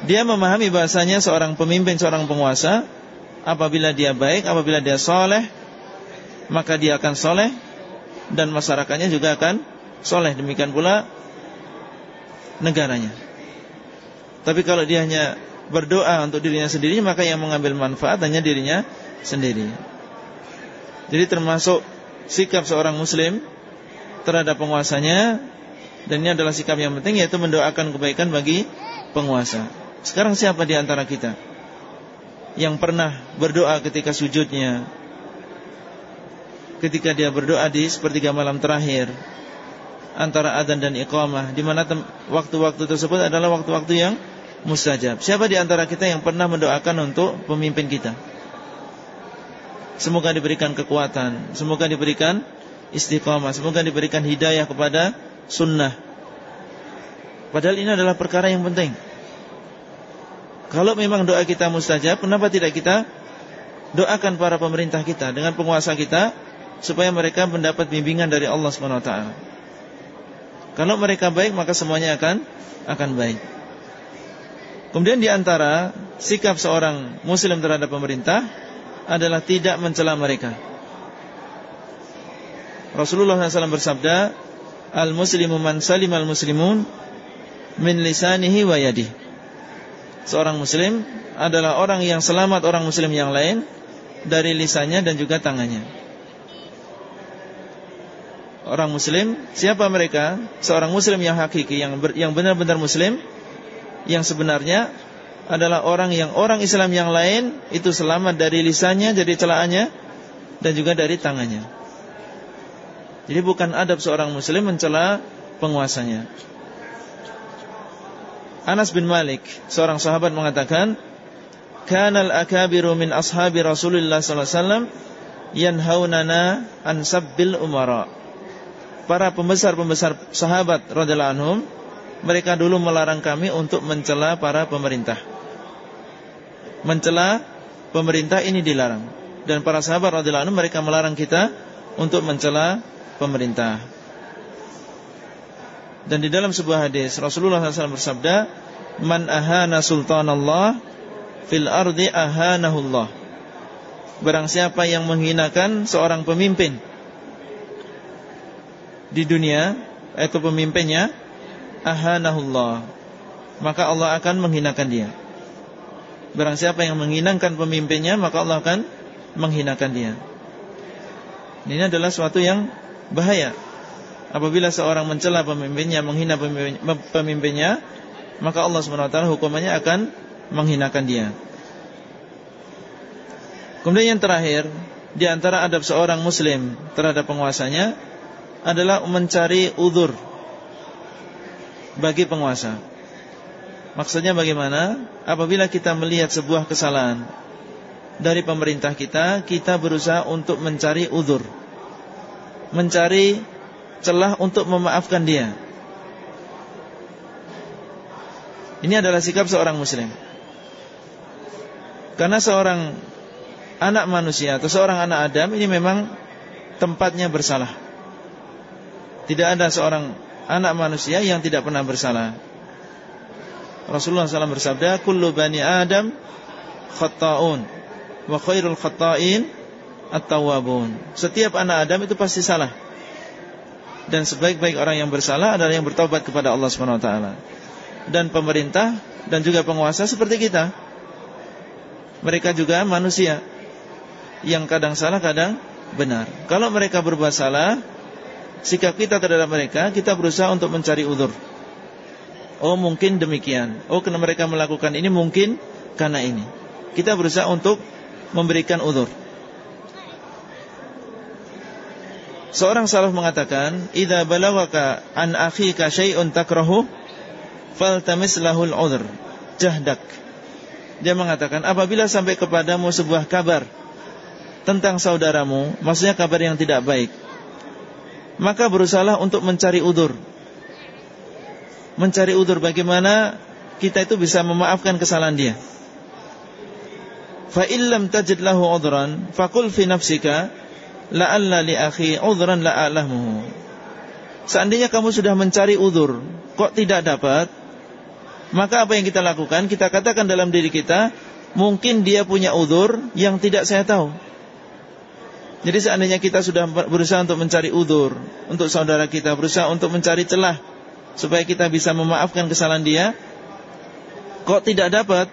Dia memahami bahasanya seorang pemimpin, seorang penguasa, apabila dia baik, apabila dia soleh, maka dia akan soleh, dan masyarakatnya juga akan soleh. Demikian pula negaranya. Tapi kalau dia hanya berdoa untuk dirinya sendiri, maka yang mengambil manfaat hanya dirinya sendiri. Jadi termasuk sikap seorang muslim terhadap penguasanya dan ini adalah sikap yang penting yaitu mendoakan kebaikan bagi penguasa. Sekarang siapa di antara kita yang pernah berdoa ketika sujudnya? Ketika dia berdoa di sepertiga malam terakhir antara adzan dan iqamah di mana waktu-waktu tersebut adalah waktu-waktu yang mustajab. Siapa di antara kita yang pernah mendoakan untuk pemimpin kita? Semoga diberikan kekuatan Semoga diberikan istiqamah Semoga diberikan hidayah kepada sunnah Padahal ini adalah perkara yang penting Kalau memang doa kita mustajab Kenapa tidak kita Doakan para pemerintah kita Dengan penguasa kita Supaya mereka mendapat bimbingan dari Allah SWT Kalau mereka baik Maka semuanya akan akan baik Kemudian di antara Sikap seorang muslim terhadap pemerintah adalah tidak mencela mereka. Rasulullah SAW bersabda, Al-muslimu man salim al-muslimun min lisanihi wa yadih. Seorang muslim adalah orang yang selamat orang muslim yang lain dari lisannya dan juga tangannya. Orang muslim, siapa mereka? Seorang muslim yang hakiki, yang yang benar-benar muslim, yang sebenarnya adalah orang yang orang Islam yang lain itu selamat dari lisannya, dari celahannya dan juga dari tangannya. Jadi bukan adab seorang muslim mencela penguasanya. Anas bin Malik, seorang sahabat mengatakan, "Kanal akabiru min ashabi Rasulullah sallallahu alaihi wasallam yanhaunana an sabbil umara." Para pembesar-pembesar sahabat radhiyallahu anhum mereka dulu melarang kami untuk mencela para pemerintah. Mencela pemerintah ini dilarang. Dan para sahabat radhiyallahu anhu mereka melarang kita untuk mencela pemerintah. Dan di dalam sebuah hadis Rasulullah SAW bersabda, "Man ahana sultanallah fil ardi ahanahullah." Barang siapa yang menghinakan seorang pemimpin di dunia, itu pemimpinnya, ahanahullah maka Allah akan menghinakan dia. Barang siapa yang menghinakan pemimpinnya maka Allah akan menghinakan dia. Ini adalah suatu yang bahaya apabila seorang mencela pemimpinnya menghina pemimpinnya maka Allah SWT hukumannya akan menghinakan dia kemudian yang terakhir di antara adab seorang muslim terhadap penguasanya adalah mencari udur bagi penguasa. Maksudnya bagaimana? Apabila kita melihat sebuah kesalahan dari pemerintah kita, kita berusaha untuk mencari udur. Mencari celah untuk memaafkan dia. Ini adalah sikap seorang muslim. Karena seorang anak manusia atau seorang anak Adam ini memang tempatnya bersalah. Tidak ada seorang anak manusia yang tidak pernah bersalah. Rasulullah SAW bersabda, "Kullu bani Adam khata'un wa khairul khata'in at-tawwabun." Setiap anak Adam itu pasti salah. Dan sebaik-baik orang yang bersalah adalah yang bertobat kepada Allah Subhanahu wa taala. Dan pemerintah dan juga penguasa seperti kita. Mereka juga manusia yang kadang salah, kadang benar. Kalau mereka berbuat salah, sikap kita terhadap mereka, kita berusaha untuk mencari udur. Oh mungkin demikian. Oh karena mereka melakukan ini mungkin karena ini. Kita berusaha untuk memberikan udur. Seorang salaf mengatakan, "Idza balawaka an akhika syai'un takrahu, faltamis lahul udhr." Jahdak. Dia mengatakan, apabila sampai kepadamu sebuah kabar tentang saudaramu, maksudnya kabar yang tidak baik, maka berusahalah untuk mencari udur. Mencari udur bagaimana kita itu bisa memaafkan kesalahan dia. Fa illam tajid lahu udran faqul fi nafsika la'alla li akhi udhran la'alamu. Seandainya kamu sudah mencari udur, kok tidak dapat? Maka apa yang kita lakukan? Kita katakan dalam diri kita, mungkin dia punya udur yang tidak saya tahu. Jadi seandainya kita sudah berusaha untuk mencari udur untuk saudara kita, berusaha untuk mencari celah supaya kita bisa memaafkan kesalahan dia, kok tidak dapat?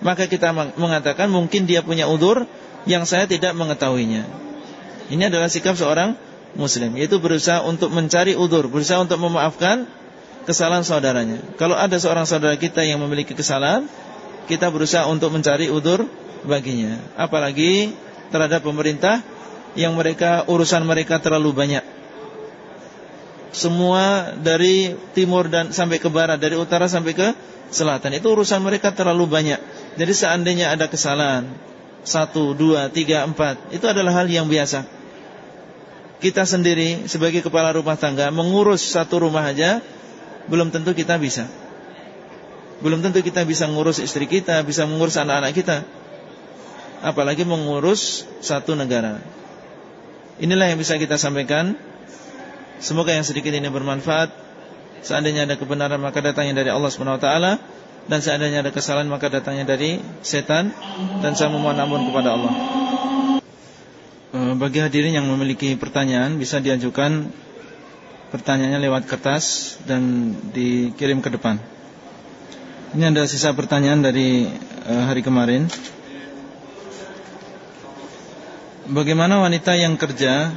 Maka kita mengatakan mungkin dia punya udur yang saya tidak mengetahuinya. Ini adalah sikap seorang muslim, yaitu berusaha untuk mencari udur, berusaha untuk memaafkan kesalahan saudaranya. Kalau ada seorang saudara kita yang memiliki kesalahan, kita berusaha untuk mencari udur baginya. Apalagi terhadap pemerintah yang mereka urusan mereka terlalu banyak. Semua dari timur dan sampai ke barat, dari utara sampai ke selatan itu urusan mereka terlalu banyak. Jadi seandainya ada kesalahan satu, dua, tiga, empat, itu adalah hal yang biasa. Kita sendiri sebagai kepala rumah tangga mengurus satu rumah aja belum tentu kita bisa. Belum tentu kita bisa mengurus istri kita, bisa mengurus anak-anak kita. Apalagi mengurus satu negara. Inilah yang bisa kita sampaikan Semoga yang sedikit ini bermanfaat Seandainya ada kebenaran maka datangnya dari Allah SWT Dan seandainya ada kesalahan maka datangnya dari setan Dan saya memohon ampun kepada Allah Bagi hadirin yang memiliki pertanyaan Bisa diajukan pertanyaannya lewat kertas Dan dikirim ke depan Ini ada sisa pertanyaan dari eh, hari kemarin Bagaimana wanita yang kerja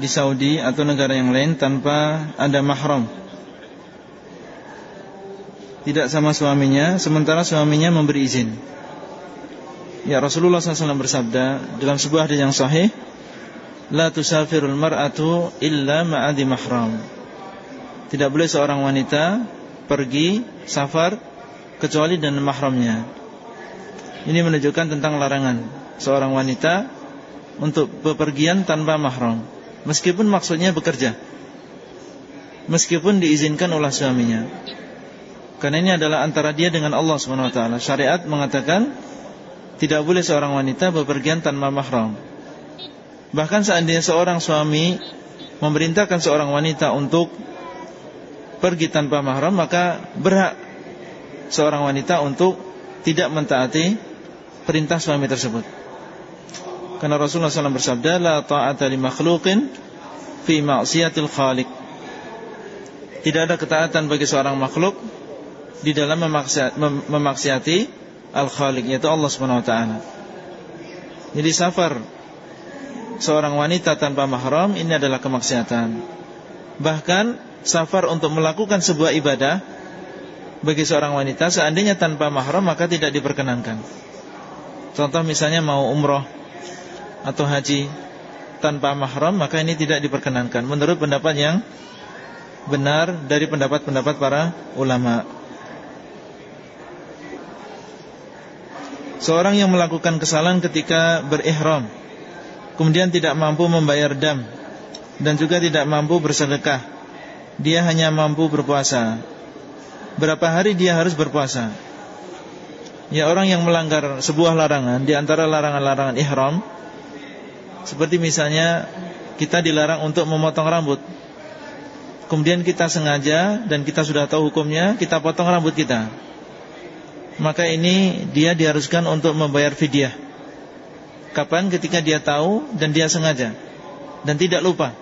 di Saudi atau negara yang lain tanpa ada mahram? Tidak sama suaminya, sementara suaminya memberi izin. Ya Rasulullah SAW bersabda dalam sebuah hadis yang sahih, La tusafirul mar'atu illa ma'adi mahram. Tidak boleh seorang wanita pergi safar kecuali dengan mahramnya. Ini menunjukkan tentang larangan seorang wanita untuk bepergian tanpa mahram meskipun maksudnya bekerja meskipun diizinkan oleh suaminya karena ini adalah antara dia dengan Allah SWT syariat mengatakan tidak boleh seorang wanita bepergian tanpa mahram bahkan seandainya seorang suami memerintahkan seorang wanita untuk pergi tanpa mahram maka berhak seorang wanita untuk tidak mentaati perintah suami tersebut karena Rasulullah SAW bersabda, La ta'ata li makhluqin fi ma'siyatil khaliq. Tidak ada ketaatan bagi seorang makhluk di dalam memaksiati al-khaliq, yaitu Allah SWT. Jadi safar seorang wanita tanpa mahram ini adalah kemaksiatan. Bahkan safar untuk melakukan sebuah ibadah bagi seorang wanita seandainya tanpa mahram maka tidak diperkenankan. Contoh misalnya mau umroh atau haji tanpa mahram maka ini tidak diperkenankan menurut pendapat yang benar dari pendapat-pendapat para ulama. Seorang yang melakukan kesalahan ketika berihram kemudian tidak mampu membayar dam dan juga tidak mampu bersedekah. Dia hanya mampu berpuasa. Berapa hari dia harus berpuasa? Ya orang yang melanggar sebuah larangan di antara larangan-larangan ihram seperti misalnya kita dilarang untuk memotong rambut Kemudian kita sengaja dan kita sudah tahu hukumnya Kita potong rambut kita Maka ini dia diharuskan untuk membayar fidyah. Kapan? Ketika dia tahu dan dia sengaja. Dan tidak lupa.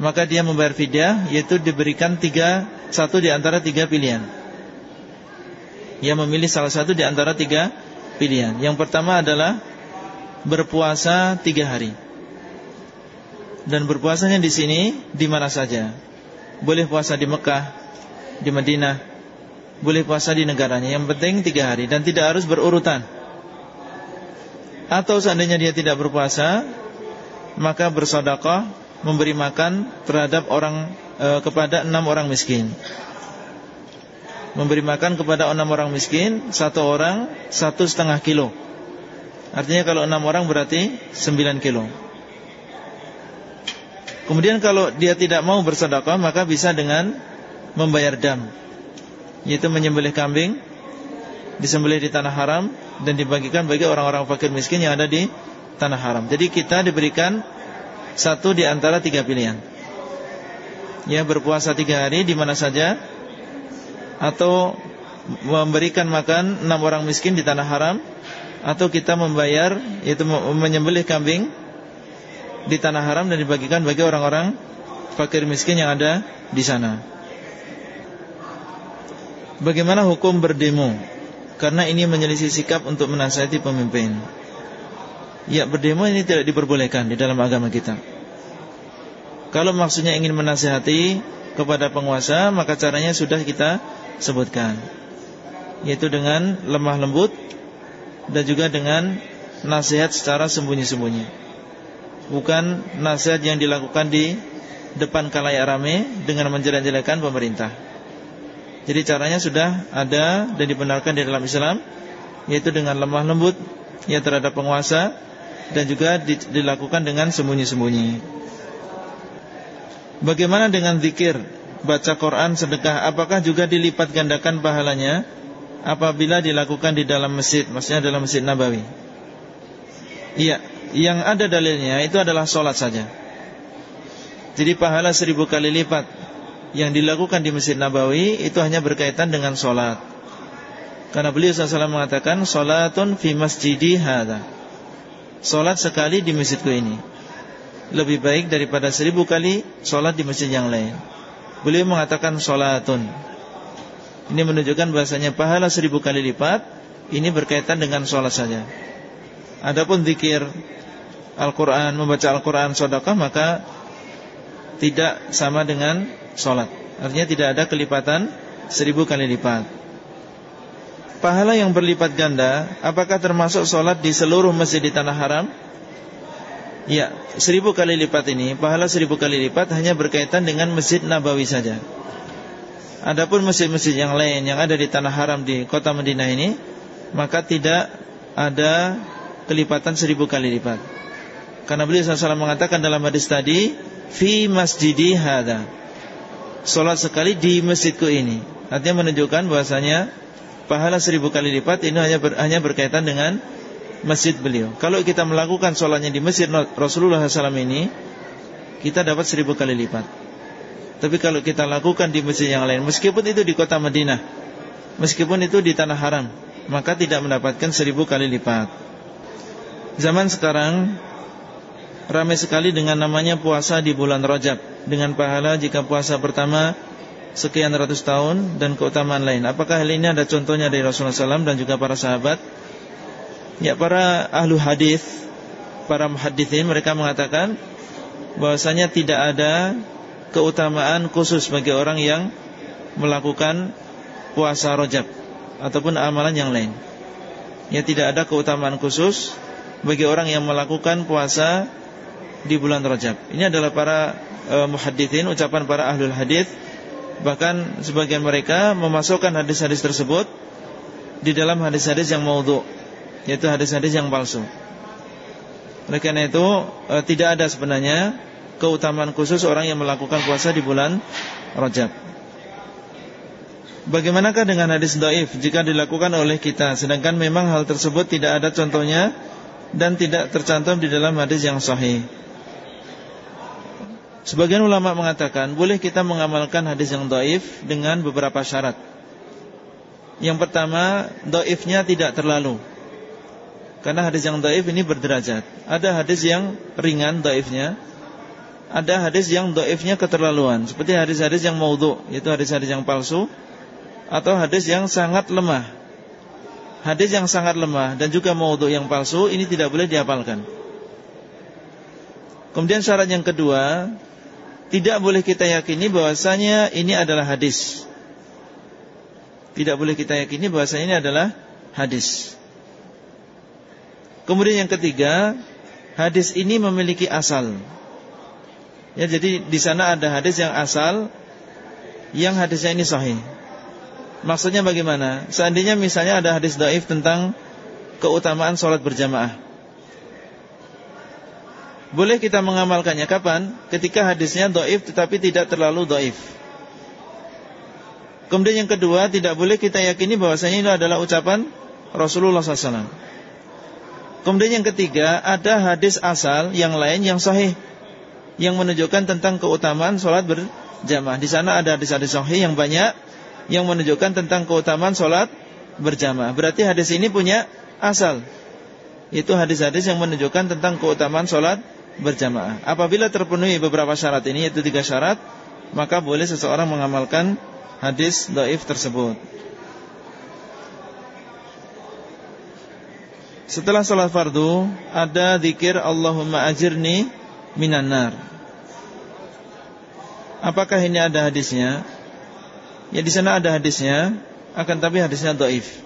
Maka dia membayar fidyah Yaitu diberikan tiga Satu di antara tiga pilihan. Ia memilih salah satu di antara tiga pilihan. Yang pertama adalah berpuasa tiga hari. Dan berpuasanya di sini di mana saja. Boleh puasa di Mekah, di Madinah, boleh puasa di negaranya. Yang penting tiga hari dan tidak harus berurutan. Atau seandainya dia tidak berpuasa, maka bersodakoh memberi makan terhadap orang e, kepada enam orang miskin. Memberi makan kepada enam orang miskin, satu orang satu setengah kilo. Artinya kalau enam orang berarti sembilan kilo Kemudian kalau dia tidak mau bersedekah Maka bisa dengan membayar dam Yaitu menyembelih kambing Disembelih di tanah haram Dan dibagikan bagi orang-orang fakir miskin yang ada di tanah haram. Jadi kita diberikan satu di antara tiga pilihan. Ya berpuasa tiga hari di mana saja, atau memberikan makan enam orang miskin di tanah haram, atau kita membayar yaitu menyembelih kambing di tanah haram dan dibagikan bagi orang-orang fakir miskin yang ada di sana. Bagaimana hukum berdemo? Karena ini menyelisih sikap untuk menasihati pemimpin. Ya berdemo ini tidak diperbolehkan di dalam agama kita. Kalau maksudnya ingin menasihati kepada penguasa, maka caranya sudah kita sebutkan. Yaitu dengan lemah lembut dan juga dengan nasihat secara sembunyi-sembunyi. Bukan nasihat yang dilakukan di depan kalayak rame dengan menjelek-jelekan pemerintah. Jadi caranya sudah ada dan dibenarkan di dalam Islam Yaitu dengan lemah lembut Ya terhadap penguasa Dan juga dilakukan dengan sembunyi-sembunyi. Bagaimana dengan zikir? Baca Quran, sedekah Apakah juga dilipat gandakan pahalanya Apabila dilakukan di dalam masjid Maksudnya dalam masjid Nabawi? Iya Yang ada dalilnya itu adalah sholat saja. Jadi pahala seribu kali lipat yang dilakukan di Masjid Nabawi itu hanya berkaitan dengan solat. Karena beliau SAW mengatakan solatun fi masjidi hada. Solat sekali di masjidku ini lebih baik daripada seribu kali solat di masjid yang lain. Beliau mengatakan solatun. Ini menunjukkan bahasanya pahala seribu kali lipat ini berkaitan dengan solat saja. Adapun zikir Al-Quran, membaca Al-Quran, sodakah maka tidak sama dengan sholat. Artinya tidak ada kelipatan seribu kali lipat. Pahala yang berlipat ganda Apakah termasuk sholat di seluruh masjid di tanah haram? Ya, seribu kali lipat ini Pahala seribu kali lipat hanya berkaitan dengan masjid Nabawi saja. Adapun masjid-masjid yang lain Yang ada di tanah haram di kota Madinah ini Maka tidak ada kelipatan seribu kali lipat. Karena beliau SAW mengatakan dalam hadis tadi fi masjidi hada. Salat sekali di masjidku ini. Artinya menunjukkan bahwasanya pahala seribu kali lipat ini hanya ber, hanya berkaitan dengan masjid beliau. Kalau kita melakukan sholatnya di masjid Rasulullah SAW ini, kita dapat seribu kali lipat. Tapi kalau kita lakukan di masjid yang lain, meskipun itu di kota Madinah, meskipun itu di tanah haram, maka tidak mendapatkan seribu kali lipat. Zaman sekarang ramai sekali dengan namanya puasa di bulan Rajab dengan pahala jika puasa pertama sekian ratus tahun dan keutamaan lain. Apakah hal ini ada contohnya dari Rasulullah SAW dan juga para sahabat? Ya para ahlu hadis, para muhadithin mereka mengatakan bahwasanya tidak ada keutamaan khusus bagi orang yang melakukan puasa Rajab ataupun amalan yang lain. Ya tidak ada keutamaan khusus bagi orang yang melakukan puasa di bulan Rajab. Ini adalah para e, muhaddithin, ucapan para ahlul hadith. Bahkan sebagian mereka memasukkan hadis-hadis tersebut di dalam hadis-hadis yang maudhu, yaitu hadis-hadis yang palsu. Oleh karena itu e, tidak ada sebenarnya keutamaan khusus orang yang melakukan puasa di bulan Rajab. Bagaimanakah dengan hadis doif jika dilakukan oleh kita Sedangkan memang hal tersebut tidak ada contohnya Dan tidak tercantum di dalam hadis yang sahih Sebagian ulama mengatakan boleh kita mengamalkan hadis yang doif dengan beberapa syarat. Yang pertama, doifnya tidak terlalu. Karena hadis yang doif ini berderajat. Ada hadis yang ringan doifnya, ada hadis yang doifnya keterlaluan. Seperti hadis-hadis yang maudhu, yaitu hadis-hadis yang palsu, atau hadis yang sangat lemah. Hadis yang sangat lemah dan juga maudhu yang palsu ini tidak boleh diapalkan. Kemudian syarat yang kedua, tidak boleh kita yakini bahwasanya ini adalah hadis. Tidak boleh kita yakini bahwasanya ini adalah hadis. Kemudian yang ketiga, hadis ini memiliki asal. Ya, jadi di sana ada hadis yang asal yang hadisnya ini sahih. Maksudnya bagaimana? Seandainya misalnya ada hadis daif tentang keutamaan sholat berjamaah. Boleh kita mengamalkannya kapan? Ketika hadisnya doif tetapi tidak terlalu doif. Kemudian yang kedua, tidak boleh kita yakini bahwasanya ini adalah ucapan Rasulullah SAW. Kemudian yang ketiga, ada hadis asal yang lain yang sahih yang menunjukkan tentang keutamaan sholat berjamaah. Di sana ada hadis-hadis sahih yang banyak yang menunjukkan tentang keutamaan sholat berjamaah. Berarti hadis ini punya asal. Itu hadis-hadis yang menunjukkan tentang keutamaan sholat berjamaah. Apabila terpenuhi beberapa syarat ini, yaitu tiga syarat, maka boleh seseorang mengamalkan hadis doif tersebut. Setelah sholat fardu Ada zikir Allahumma ajirni minan nar Apakah ini ada hadisnya? Ya di sana ada hadisnya Akan tapi hadisnya doif